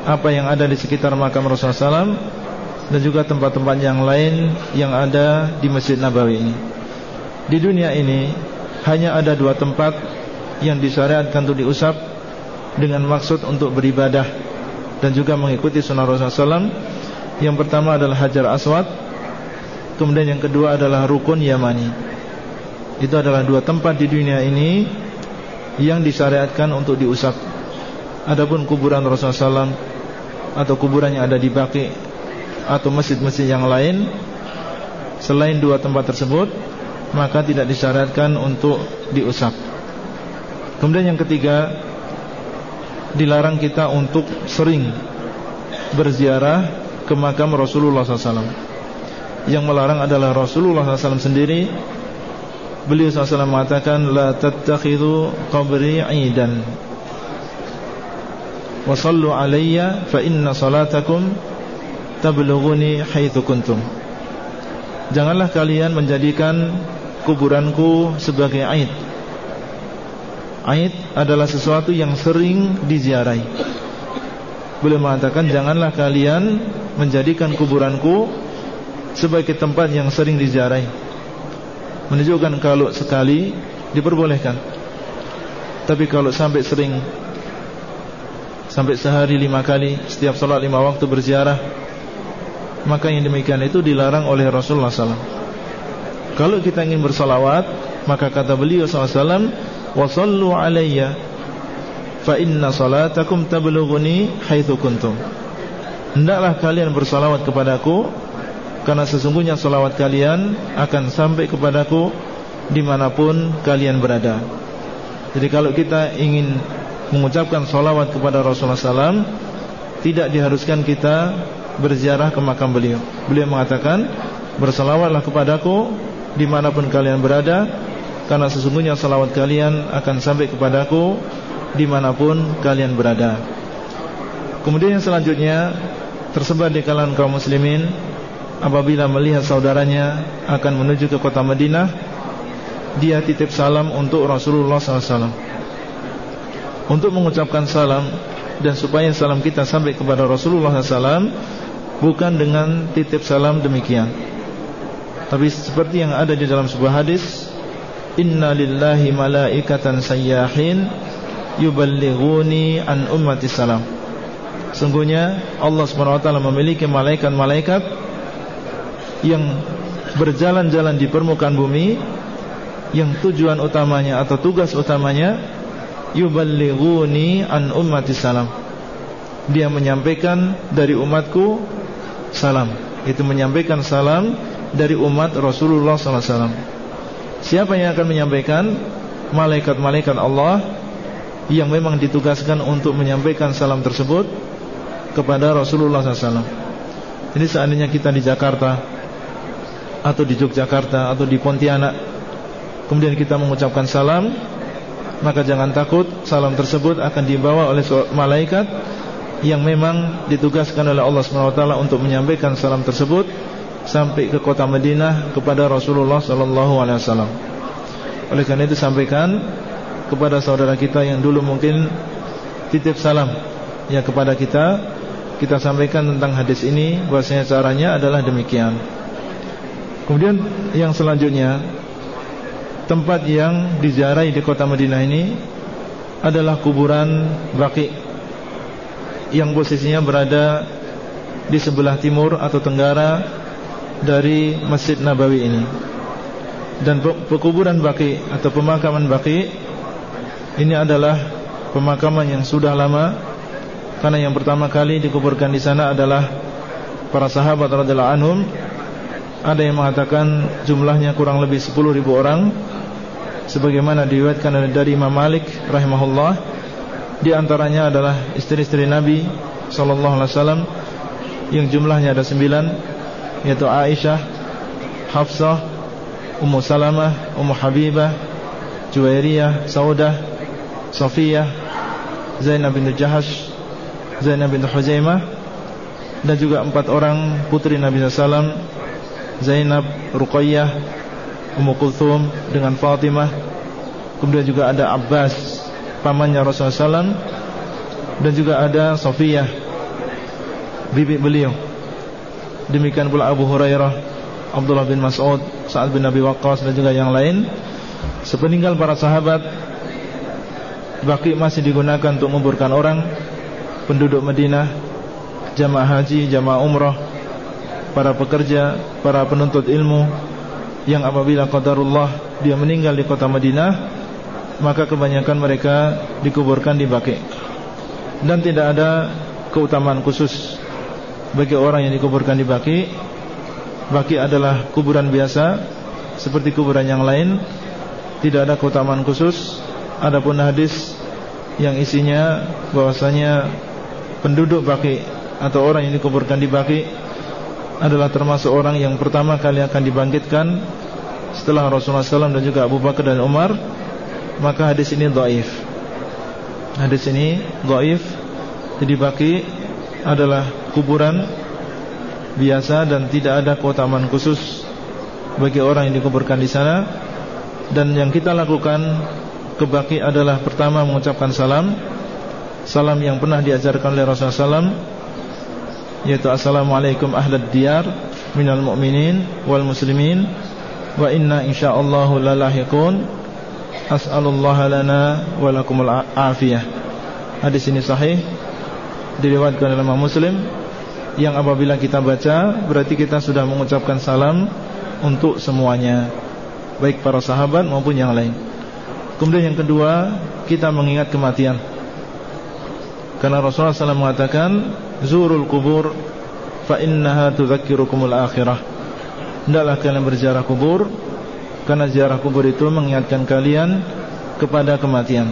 apa yang ada di sekitar makam Rasulullah SAW dan juga tempat-tempat yang lain yang ada di Masjid Nabawi ini. Di dunia ini hanya ada dua tempat yang disyariatkan untuk diusap dengan maksud untuk beribadah dan juga mengikuti sunnah Rasulullah SAW. Yang pertama adalah Hajar Aswad, kemudian yang kedua adalah Rukun Yamani. Itu adalah dua tempat di dunia ini yang disyariatkan untuk diusap. Adapun kuburan Rasulullah SAW atau kuburan yang ada di Baqi atau masjid-masjid yang lain selain dua tempat tersebut maka tidak disyaratkan untuk diusap. Kemudian yang ketiga dilarang kita untuk sering berziarah ke makam Rasulullah SAW. Yang melarang adalah Rasulullah SAW sendiri. Beliau SAW mengatakan la tattakhidhu qabri 'idan. Alayya fa inna salatakum tablughuni haitsu kuntum Janganlah kalian menjadikan kuburanku sebagai aid Aid adalah sesuatu yang sering diziarahi. Beliau mengatakan janganlah kalian menjadikan kuburanku sebagai tempat yang sering diziarahi. Menunjukkan kalau sekali diperbolehkan. Tapi kalau sampai sering Sampai sehari lima kali Setiap sholat lima waktu berziarah maka yang demikian itu dilarang oleh Rasulullah SAW. Kalau kita ingin bersalawat, maka kata beliau SAW, wasallu alayya, fa inna salatakum tablughuni haitsu kuntum. Hendaklah kalian bersalawat kepadaku, karena sesungguhnya salawat kalian akan sampai kepadaku di mana pun kalian berada. Jadi kalau kita ingin mengucapkan salawat kepada Rasulullah SAW Tidak diharuskan kita berziarah ke makam beliau Beliau mengatakan Bersalawatlah kepadaku Di mana pun kalian berada Karena sesungguhnya salawat kalian akan sampai kepadaku Di mana pun kalian berada. Kemudian yang selanjutnya Tersebar di kalangan kaum muslimin Apabila melihat saudaranya Akan menuju ke kota Madinah dia titip salam untuk Rasulullah SAW Untuk mengucapkan salam Dan supaya salam kita sampai kepada Rasulullah SAW Bukan dengan titip salam demikian. Tapi seperti yang ada di dalam sebuah hadis Inna lillahi malaikatan sayyahin Yuballighuni an ummati salam Sungguhnya Allah SWT memiliki malaikat-malaikat Yang berjalan-jalan di permukaan bumi yang tujuan utamanya atau tugas utamanya yuballighuni an ummati salam. Dia menyampaikan dari umatku salam. Itu menyampaikan salam dari umat Rasulullah SAW. Siapa yang akan menyampaikan? Malaikat-malaikat Allah yang memang ditugaskan untuk menyampaikan salam tersebut kepada Rasulullah SAW. Ini seandainya kita di Jakarta atau di Yogyakarta atau di Pontianak kemudian kita mengucapkan salam maka jangan takut salam tersebut akan dibawa oleh malaikat yang memang ditugaskan oleh Allah SWT untuk menyampaikan salam tersebut sampai ke kota Madinah kepada Rasulullah SAW. Oleh karena itu sampaikan kepada saudara kita yang dulu mungkin titip salam ya kepada kita kita sampaikan tentang hadis ini bahwasanya caranya adalah demikian. Kemudian yang selanjutnya tempat yang diziarahi di kota Madinah ini adalah kuburan Baqi yang posisinya berada di sebelah timur atau tenggara dari Masjid Nabawi ini. Dan pekuburan Baqi atau pemakaman Baqi ini adalah pemakaman yang sudah lama. Karena yang pertama kali dikuburkan di sana adalah para sahabat radhiyallahu anhum. Ada yang mengatakan jumlahnya kurang lebih 10 ribu orang. Sebagaimana diriwayatkan dari Imam Malik rahimahullah. Di antaranya adalah istri-istri Nabi Sallallahu alaihi wasallam Yang jumlahnya ada sembilan Yaitu Aisyah Hafsah Ummu Salamah Ummu Habibah Juwairiyah Saudah Sofiyah Zainab bin Jahash Zainab bin Huzaimah Dan juga empat orang putri Nabi SAW Zainab, Ruqayyah, Ummu Kulthum dengan Fatimah. Kemudian juga ada Abbas, pamannya Rasulullah SAW dan juga ada Sofiyah, bibi beliau. Demikian pula Abu Hurairah, Abdullah bin Mas'ud, Sa'ad bin Nabi Waqqas dan juga yang lain. Sepeninggal para sahabat, Baki masih digunakan untuk menguburkan orang penduduk Madinah, jamaah haji, jamaah umrah, para pekerja, para penuntut ilmu yang apabila qadarullah dia meninggal di kota Madinah maka kebanyakan mereka dikuburkan di Baqi dan tidak ada keutamaan khusus bagi orang yang dikuburkan di Baqi Baqi adalah kuburan biasa seperti kuburan yang lain. Tidak ada keutamaan khusus. Adapun hadis yang isinya bahwasanya penduduk Baqi atau orang yang dikuburkan di Baqi adalah termasuk orang yang pertama kali akan dibangkitkan setelah Rasulullah SAW dan juga Abu Bakar dan Umar maka hadis ini doif hadis ini doif jadi baki adalah kuburan biasa dan tidak ada keutamaan khusus bagi orang yang dikuburkan di sana. Dan yang kita lakukan ke baki adalah pertama mengucapkan salam. Salam yang pernah diajarkan oleh Rasulullah SAW yaitu assalamualaikum ahlad diyar minal mu'minin wal muslimin wa inna insyaallah lalahiqun. As'alullah lana wa lakumul afiyah. Hadis ini sahih diriwayatkan oleh Imam Muslim yang apabila kita baca berarti kita sudah mengucapkan salam untuk semuanya. Baik para sahabat maupun yang lain. Kemudian yang kedua kita mengingat kematian. Karena Rasulullah SAW mengatakan Zurul kubur Fa innaha tudzakirukumul akhirah. Hendaklah kalian berziarah kubur Karena ziarah kubur itu mengingatkan kalian kepada kematian.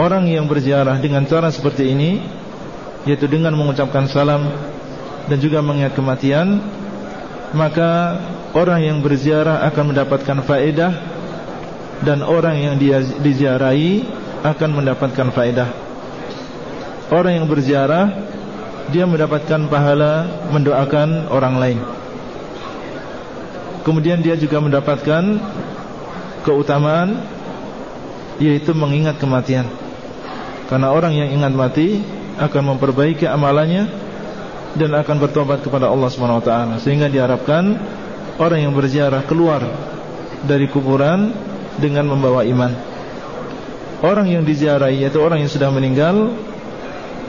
Orang yang berziarah dengan cara seperti ini yaitu dengan mengucapkan salam dan juga mengingat kematian, maka orang yang berziarah akan mendapatkan faedah dan orang yang dia diziarahi akan mendapatkan faedah. Orang yang berziarah dia mendapatkan pahala mendoakan orang lain. Kemudian dia juga mendapatkan keutamaan yaitu mengingat kematian. Karena orang yang ingat mati akan memperbaiki amalannya dan akan bertobat kepada Allah Subhanahu wa taala. Sehingga diharapkan orang yang berziarah keluar dari kuburan dengan membawa iman. Orang yang diziarahi yaitu orang yang sudah meninggal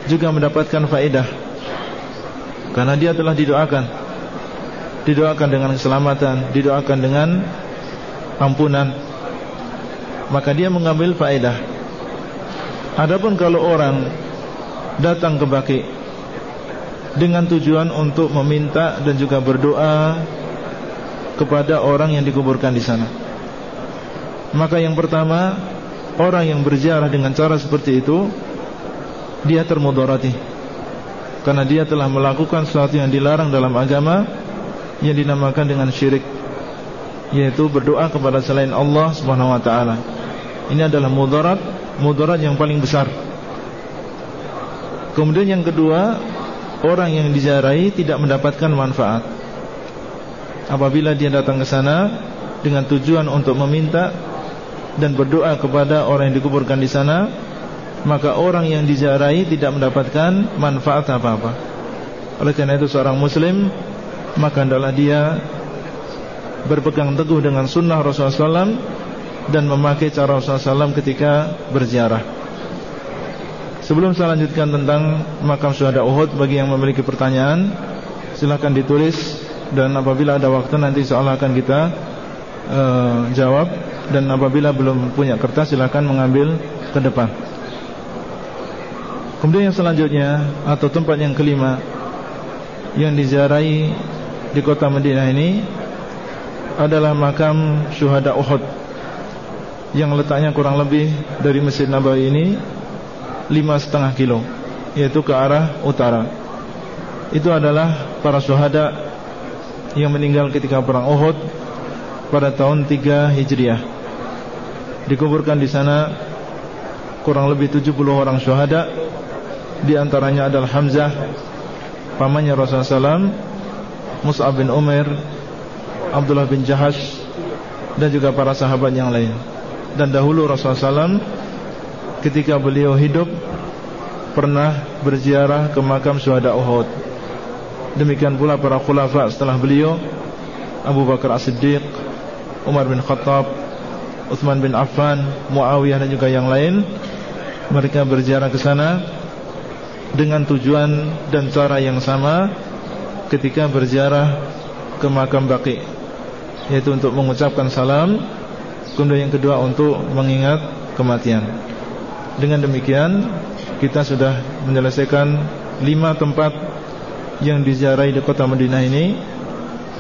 juga mendapatkan faedah karena dia telah didoakan. Didoakan dengan keselamatan, didoakan dengan ampunan. Maka dia mengambil faedah. Adapun kalau orang datang ke baki dengan tujuan untuk meminta dan juga berdoa kepada orang yang dikuburkan di sana. Maka yang pertama, orang yang berziarah dengan cara seperti itu dia termudarati. Karena dia telah melakukan sesuatu yang dilarang dalam agama yang dinamakan dengan syirik, yaitu berdoa kepada selain Allah Subhanahu wa taala. Ini adalah mudarat, mudarat yang paling besar. Kemudian yang kedua, orang yang diziarahi tidak mendapatkan manfaat. Apabila dia datang ke sana dengan tujuan untuk meminta dan berdoa kepada orang yang dikuburkan di sana, maka orang yang diziarahi tidak mendapatkan manfaat apa-apa. Oleh karena itu seorang muslim maka adalah dia berpegang teguh dengan sunnah Rasulullah SAW dan memakai cara Rasulullah SAW ketika berziarah. Sebelum saya lanjutkan tentang makam syuhada Uhud bagi yang memiliki pertanyaan silakan ditulis. Dan apabila ada waktu nanti seolah akan kita uh, jawab. Dan apabila belum punya kertas silakan mengambil ke depan. Kemudian yang selanjutnya atau tempat yang kelima yang diziarahi di kota Madinah ini adalah makam syuhada Uhud. Yang letaknya kurang lebih dari Masjid Nabawi ini lima setengah kilo yaitu ke arah utara. Itu adalah para syuhada yang meninggal ketika perang Uhud pada tahun 3 Hijriah. Dikuburkan di sana kurang lebih 70 orang syuhada di antaranya adalah Hamzah pamannya Rasulullah SAW Mus'ab bin Umar Abdullah bin Jahash dan juga para sahabat yang lain. Dan dahulu Rasulullah SAW ketika beliau hidup pernah berziarah ke makam syuhada Uhud. Demikian pula para khulafa setelah beliau Abu Bakar As-Siddiq, Umar bin Khattab, Uthman bin Affan, Muawiyah dan juga yang lain mereka berziarah ke sana dengan tujuan dan cara yang sama ketika berziarah ke makam Baqi yaitu untuk mengucapkan salam kemudian yang kedua untuk mengingat kematian dengan demikian kita sudah menyelesaikan lima tempat yang diziarahi di kota Madinah ini.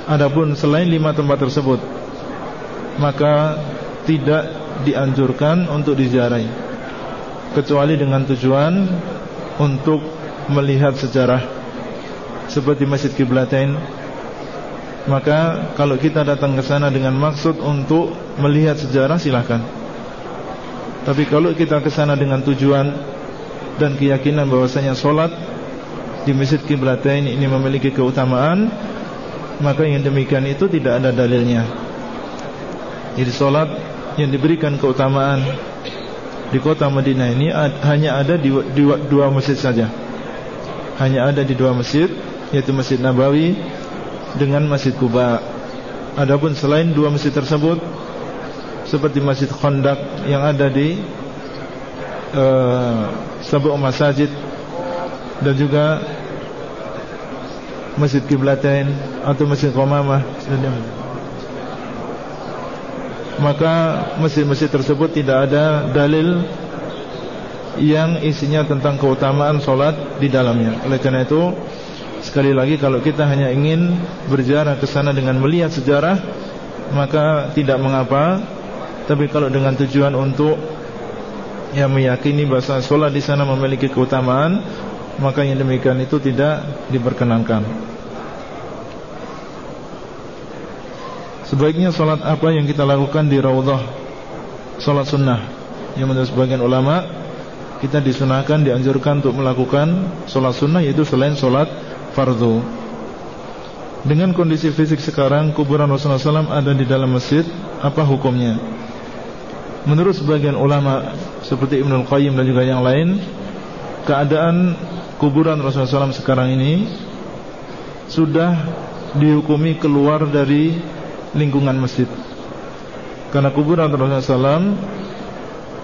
Adapun selain lima tempat tersebut, maka tidak dianjurkan untuk diziarahi kecuali dengan tujuan untuk melihat sejarah seperti Masjid Kiblatain. Maka kalau kita datang ke sana dengan maksud untuk melihat sejarah silakan. Tapi kalau kita ke sana dengan tujuan dan keyakinan bahwasanya solat di Masjid Kiblatain ini memiliki keutamaan, maka yang demikian itu tidak ada dalilnya. Jadi solat yang diberikan keutamaan di kota Madinah ini hanya ada di dua masjid saja. Hanya ada di dua masjid, yaitu Masjid Nabawi dengan Masjid Kuba. Adapun selain dua masjid tersebut seperti Masjid Khandaq yang ada di uh, Sabu Masajid dan juga Masjid Kiblatain atau Masjid Qamamah maka masjid-masjid tersebut tidak ada dalil yang isinya tentang keutamaan solat di dalamnya. Oleh karena itu, sekali lagi kalau kita hanya ingin berjarah ke sana dengan melihat sejarah, maka tidak mengapa Tapi kalau dengan tujuan untuk yang meyakini bahasa solat di sana memiliki keutamaan, maka yang demikian itu tidak diperkenankan. Sebaiknya solat apa yang kita lakukan di raudhah Solat sunnah Yang menurut sebagian ulama Kita disunahkan, dianjurkan untuk melakukan Solat sunnah yaitu selain solat fardu Dengan kondisi fisik sekarang Kuburan Rasulullah SAW ada di dalam masjid Apa hukumnya? Menurut sebagian ulama Seperti Ibn Al-Qayyim dan juga yang lain Keadaan kuburan Rasulullah SAW sekarang ini Sudah dihukumi keluar dari lingkungan masjid. Karena kuburan Rasulullah SAW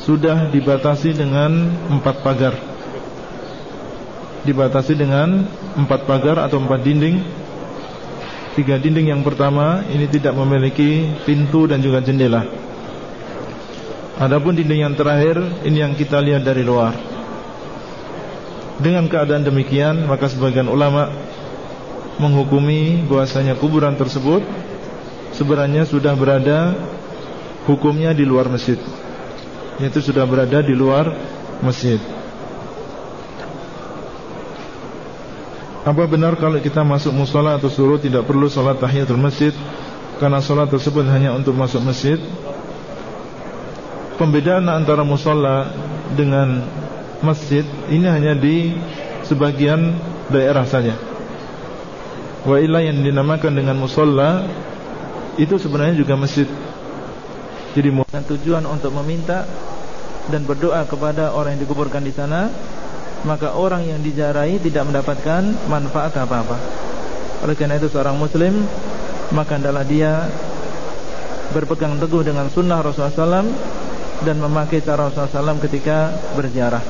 Sudah dibatasi dengan empat pagar. Dibatasi dengan empat pagar atau empat dinding. Tiga dinding yang pertama Ini tidak memiliki pintu dan juga jendela Adapun dinding yang terakhir Ini yang kita lihat dari luar Dengan keadaan demikian Maka sebagian ulama Menghukumi bahasanya kuburan tersebut sebenarnya sudah berada hukumnya di luar masjid. Yaitu sudah berada di luar masjid. Apa benar kalau kita masuk musola atau suruh tidak perlu sholat tahiyatul masjid karena sholat tersebut hanya untuk masuk masjid? Pembedaan antara musola dengan masjid ini hanya di sebagian daerah saja. Wa illa yang dinamakan dengan musola itu sebenarnya juga masjid. Jadi dengan tujuan untuk meminta dan berdoa kepada orang yang dikuburkan di sana, maka orang yang dijarai tidak mendapatkan manfaat apa-apa. Oleh karena itu seorang muslim maka adalah dia berpegang teguh dengan sunnah Rasulullah SAW dan memakai cara Rasulullah SAW ketika berziarah.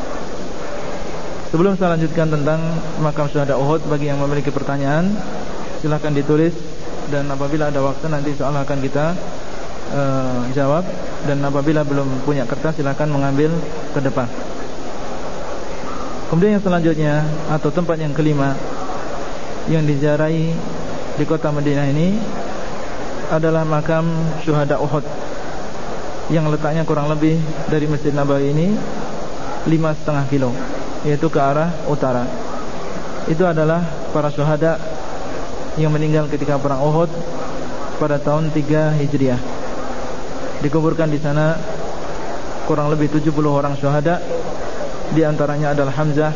Sebelum saya lanjutkan tentang makam syuhada Uhud bagi yang memiliki pertanyaan, silakan ditulis dan apabila ada waktu nanti soal akan kita uh, jawab dan apabila belum punya kertas silakan mengambil ke depan. Kemudian yang selanjutnya atau tempat yang kelima yang dijarai di kota Madinah ini adalah makam syuhada Uhud yang letaknya kurang lebih dari Masjid Nabawi ini lima setengah kilo yaitu ke arah utara. Itu adalah para syuhada yang meninggal ketika perang Uhud pada tahun 3 Hijriah. Dikuburkan di sana kurang lebih 70 orang syuhada. Di antaranya adalah Hamzah,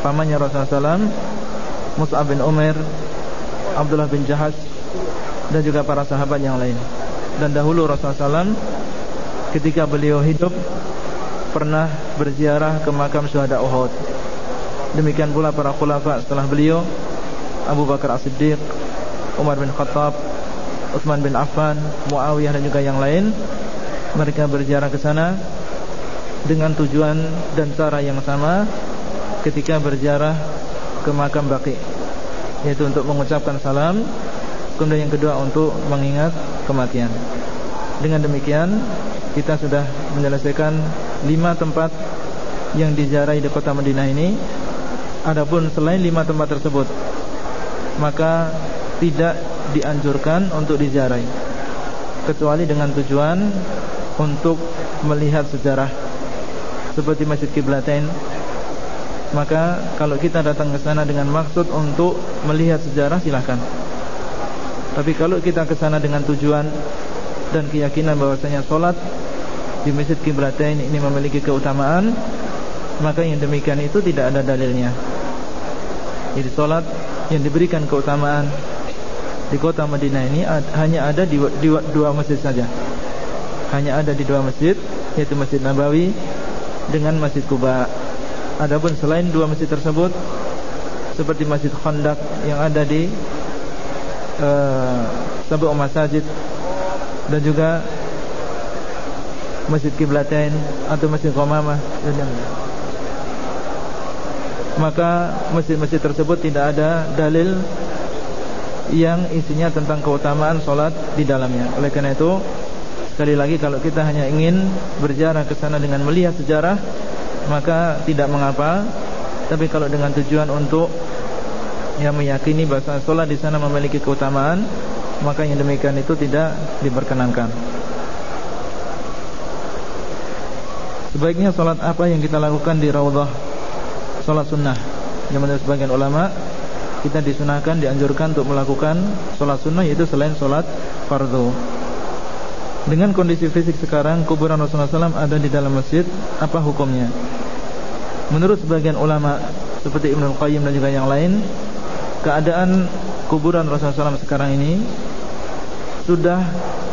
pamannya Rasulullah SAW, Mus'ab bin Umar, Abdullah bin Jahaz dan juga para sahabat yang lain. Dan dahulu Rasulullah SAW ketika beliau hidup pernah berziarah ke makam syuhada Uhud. Demikian pula para khulafa setelah beliau Abu Bakar As-Siddiq, Umar bin Khattab, Utsman bin Affan, Muawiyah dan juga yang lain. Mereka berziarah ke sana dengan tujuan dan cara yang sama ketika berziarah ke makam Baqi, yaitu untuk mengucapkan salam, kemudian yang kedua untuk mengingat kematian. Dengan demikian kita sudah menyelesaikan lima tempat yang diziarahi di kota Madinah ini. Adapun selain lima tempat tersebut maka tidak dianjurkan untuk diziarahi kecuali dengan tujuan untuk melihat sejarah seperti Masjid Kiblatain maka kalau kita datang ke sana dengan maksud untuk melihat sejarah silahkan tapi kalau kita ke sana dengan tujuan dan keyakinan bahwasanya solat di Masjid Kiblatain ini memiliki keutamaan maka yang demikian itu tidak ada dalilnya jadi solat yang diberikan keutamaan di kota Madinah ini hanya ada di, dua masjid saja. Hanya ada di dua masjid, yaitu Masjid Nabawi dengan Masjid Kuba. Adapun selain dua masjid tersebut, seperti Masjid Khandaq yang ada di uh, Sabuk Masjid dan juga Masjid Kiblatain atau Masjid Qamamah dan yang maka masjid-masjid tersebut tidak ada dalil yang isinya tentang keutamaan solat di dalamnya. Oleh karena itu, sekali lagi kalau kita hanya ingin berjarah ke sana dengan melihat sejarah, maka tidak mengapa. Tapi kalau dengan tujuan untuk yang meyakini bahwa solat di sana memiliki keutamaan, maka yang demikian itu tidak diperkenankan. Sebaiknya sholat apa yang kita lakukan di raudhah Sholat sunnah Yang menurut sebagian ulama Kita disunahkan, dianjurkan untuk melakukan Sholat sunnah yaitu selain sholat fardu Dengan kondisi fisik sekarang Kuburan Rasulullah SAW ada di dalam masjid Apa hukumnya? Menurut sebagian ulama Seperti Ibn Al-Qayyim dan juga yang lain Keadaan kuburan Rasulullah SAW sekarang ini Sudah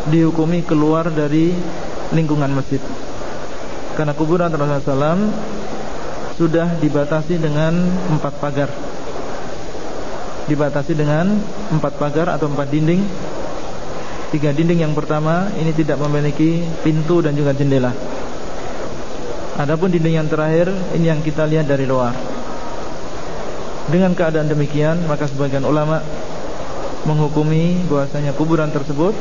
dihukumi keluar dari lingkungan masjid. Karena kuburan Rasulullah SAW Sudah dibatasi dengan empat pagar. Dibatasi dengan empat pagar atau empat dinding. Tiga dinding yang pertama Ini tidak memiliki pintu dan juga jendela. Adapun dinding yang terakhir Ini yang kita lihat dari luar Dengan keadaan demikian Maka sebagian ulama Menghukumi bahwasanya kuburan tersebut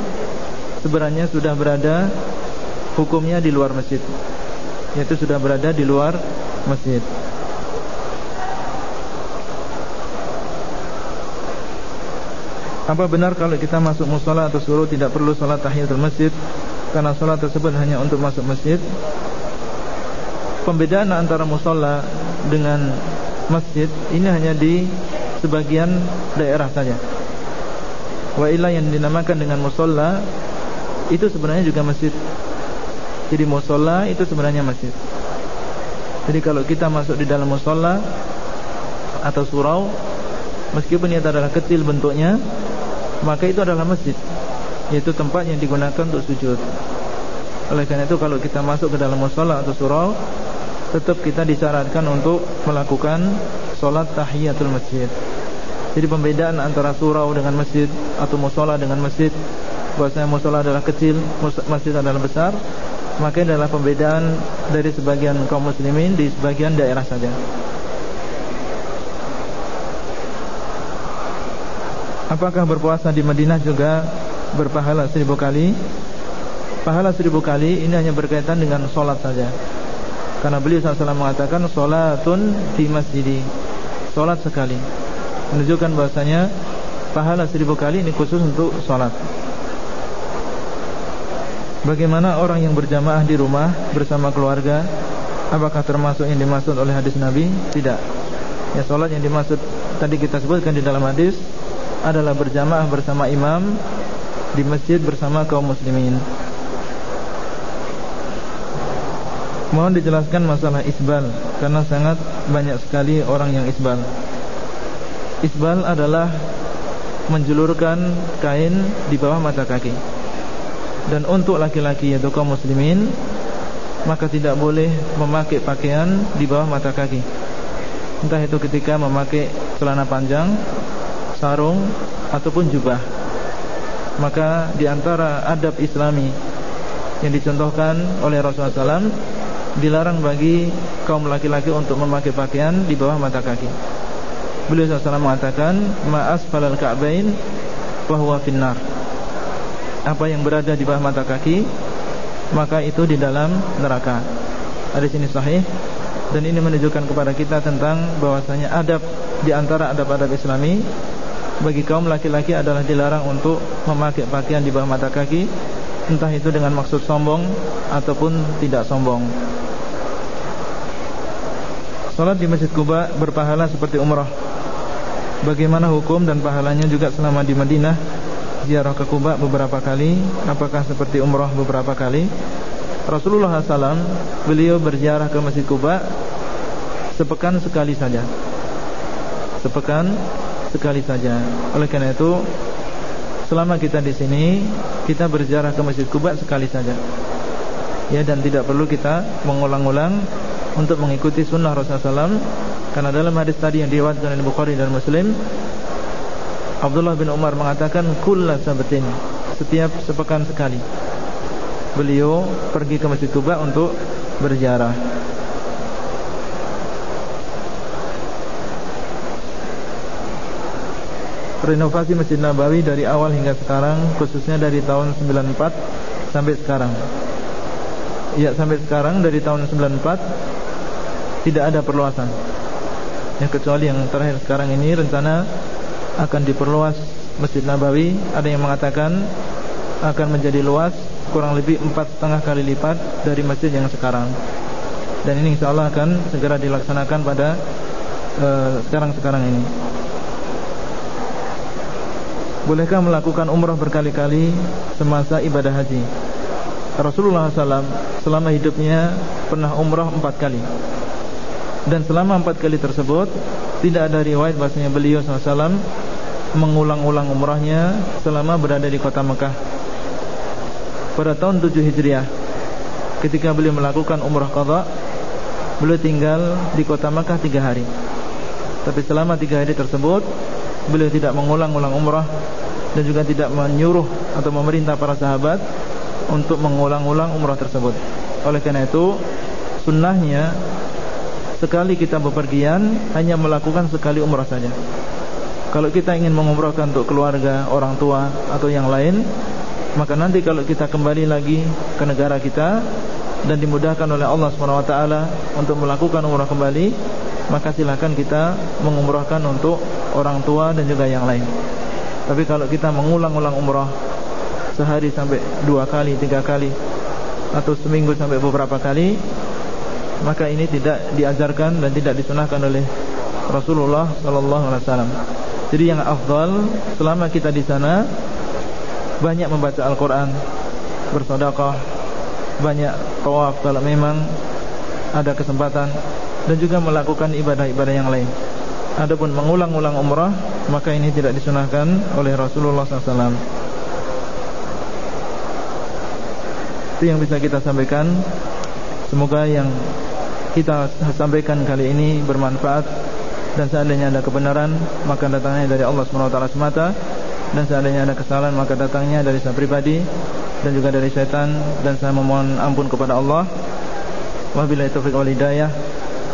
Sebenarnya sudah berada Hukumnya di luar masjid. Yaitu sudah berada di luar masjid. Apa benar kalau kita masuk musola atau suruh Tidak perlu sholat tahiyatul masjid? Karena sholat tersebut hanya untuk masuk masjid. Pembedaan antara musola dengan masjid ini hanya di sebagian daerah saja. Wa illa yang dinamakan dengan musola itu sebenarnya juga masjid. Jadi musola itu sebenarnya masjid. Jadi kalau kita masuk di dalam musola atau surau, meskipun itu adalah kecil bentuknya, maka itu adalah masjid, yaitu tempat yang digunakan untuk sujud. Oleh karena itu kalau kita masuk ke dalam musola atau surau tetap kita disyaratkan untuk melakukan solat tahiyatul masjid. Jadi pembedaan antara surau dengan masjid atau musola dengan masjid, bahwasanya musola adalah kecil, masjid adalah besar, maka ini adalah pembedaan dari sebagian kaum muslimin di sebagian daerah saja. Apakah berpuasa di Madinah juga berpahala seribu kali? Pahala seribu kali ini hanya berkaitan dengan solat saja. Karena beliau SAW mengatakan Salatun di masjidi. Salat sekali. Menunjukkan bahasanya Pahala seribu kali ini khusus untuk salat. Bagaimana orang yang berjamaah di rumah Bersama keluarga? Apakah termasuk yang dimaksud oleh hadis Nabi? Tidak. Ya salat yang dimaksud Tadi kita sebutkan di dalam hadis Adalah berjamaah bersama imam Di masjid bersama kaum muslimin Mohon dijelaskan masalah isbal Karena sangat banyak sekali orang yang isbal. Isbal adalah Menjulurkan kain di bawah mata kaki. Dan untuk laki-laki yaitu kaum muslimin Maka tidak boleh memakai pakaian di bawah mata kaki. Entah itu ketika memakai celana panjang Sarung Ataupun jubah. Maka di antara adab islami Yang dicontohkan oleh Rasulullah SAW dilarang bagi kaum laki-laki untuk memakai pakaian di bawah mata kaki. Beliau SAW mengatakan, "Ma'as falal ka'bain bahwa finnar." Apa yang berada di bawah mata kaki, maka itu di dalam neraka. Ada sini sahih dan ini menunjukkan kepada kita tentang bahwasanya adab di antara adab-adab Islami bagi kaum laki-laki adalah dilarang untuk memakai pakaian di bawah mata kaki entah itu dengan maksud sombong ataupun tidak sombong. Salat di Masjid Kuba berpahala seperti umrah. Bagaimana hukum dan pahalanya juga selama di Madinah ziarah ke Kuba beberapa kali, apakah seperti umrah beberapa kali? Rasulullah SAW beliau berziarah ke Masjid Kuba sepekan sekali saja. Sepekan sekali saja. Oleh karena itu, selama kita di sini, kita berziarah ke Masjid Kuba sekali saja. Ya dan tidak perlu kita mengulang-ulang untuk mengikuti sunnah Rasulullah SAW karena dalam hadis tadi yang diriwayatkan oleh Bukhari dan Muslim Abdullah bin Umar mengatakan kulla sabatin setiap sepekan sekali. Beliau pergi ke Masjid Kuba untuk berziarah renovasi Masjid Nabawi dari awal hingga sekarang khususnya dari tahun 94 sampai sekarang Ya sampai sekarang dari tahun 94 tidak ada perluasan. Ya kecuali yang terakhir sekarang ini rencana akan diperluas Masjid Nabawi. Ada yang mengatakan akan menjadi luas kurang lebih empat setengah kali lipat dari masjid yang sekarang. Dan ini insya Allah akan segera dilaksanakan pada eh, sekarang-sekarang uh, ini. Bolehkah melakukan umrah berkali-kali semasa ibadah haji? Rasulullah SAW selama hidupnya pernah umrah empat kali. Dan selama empat kali tersebut tidak ada riwayat bahasanya beliau SAW mengulang-ulang umrahnya selama berada di kota Mekah. Pada tahun 7 Hijriah, ketika beliau melakukan umrah qadha, beliau tinggal di kota Mekah tiga hari. Tapi selama tiga hari tersebut, beliau tidak mengulang-ulang umrah dan juga tidak menyuruh atau memerintah para sahabat untuk mengulang-ulang umrah tersebut. Oleh karena itu, sunnahnya sekali kita bepergian hanya melakukan sekali umrah saja. Kalau kita ingin mengumrahkan untuk keluarga, orang tua atau yang lain, maka nanti kalau kita kembali lagi ke negara kita dan dimudahkan oleh Allah SWT untuk melakukan umrah kembali, maka silakan kita mengumrahkan untuk orang tua dan juga yang lain. Tapi kalau kita mengulang-ulang umrah sehari sampai dua kali, tiga kali, atau seminggu sampai beberapa kali, maka ini tidak diajarkan dan tidak disunahkan oleh Rasulullah sallallahu alaihi wasallam. Jadi yang afdal selama kita di sana banyak membaca Al-Qur'an, bersedekah, banyak tawaf kalau memang ada kesempatan dan juga melakukan ibadah-ibadah yang lain. Adapun mengulang-ulang umrah maka ini tidak disunahkan oleh Rasulullah SAW. Itu yang bisa kita sampaikan. Semoga yang kita sampaikan kali ini bermanfaat dan seandainya ada kebenaran maka datangnya dari Allah SWT semata dan seandainya ada kesalahan maka datangnya dari saya pribadi dan juga dari syaitan dan saya memohon ampun kepada Allah wabillahi taufiq wal hidayah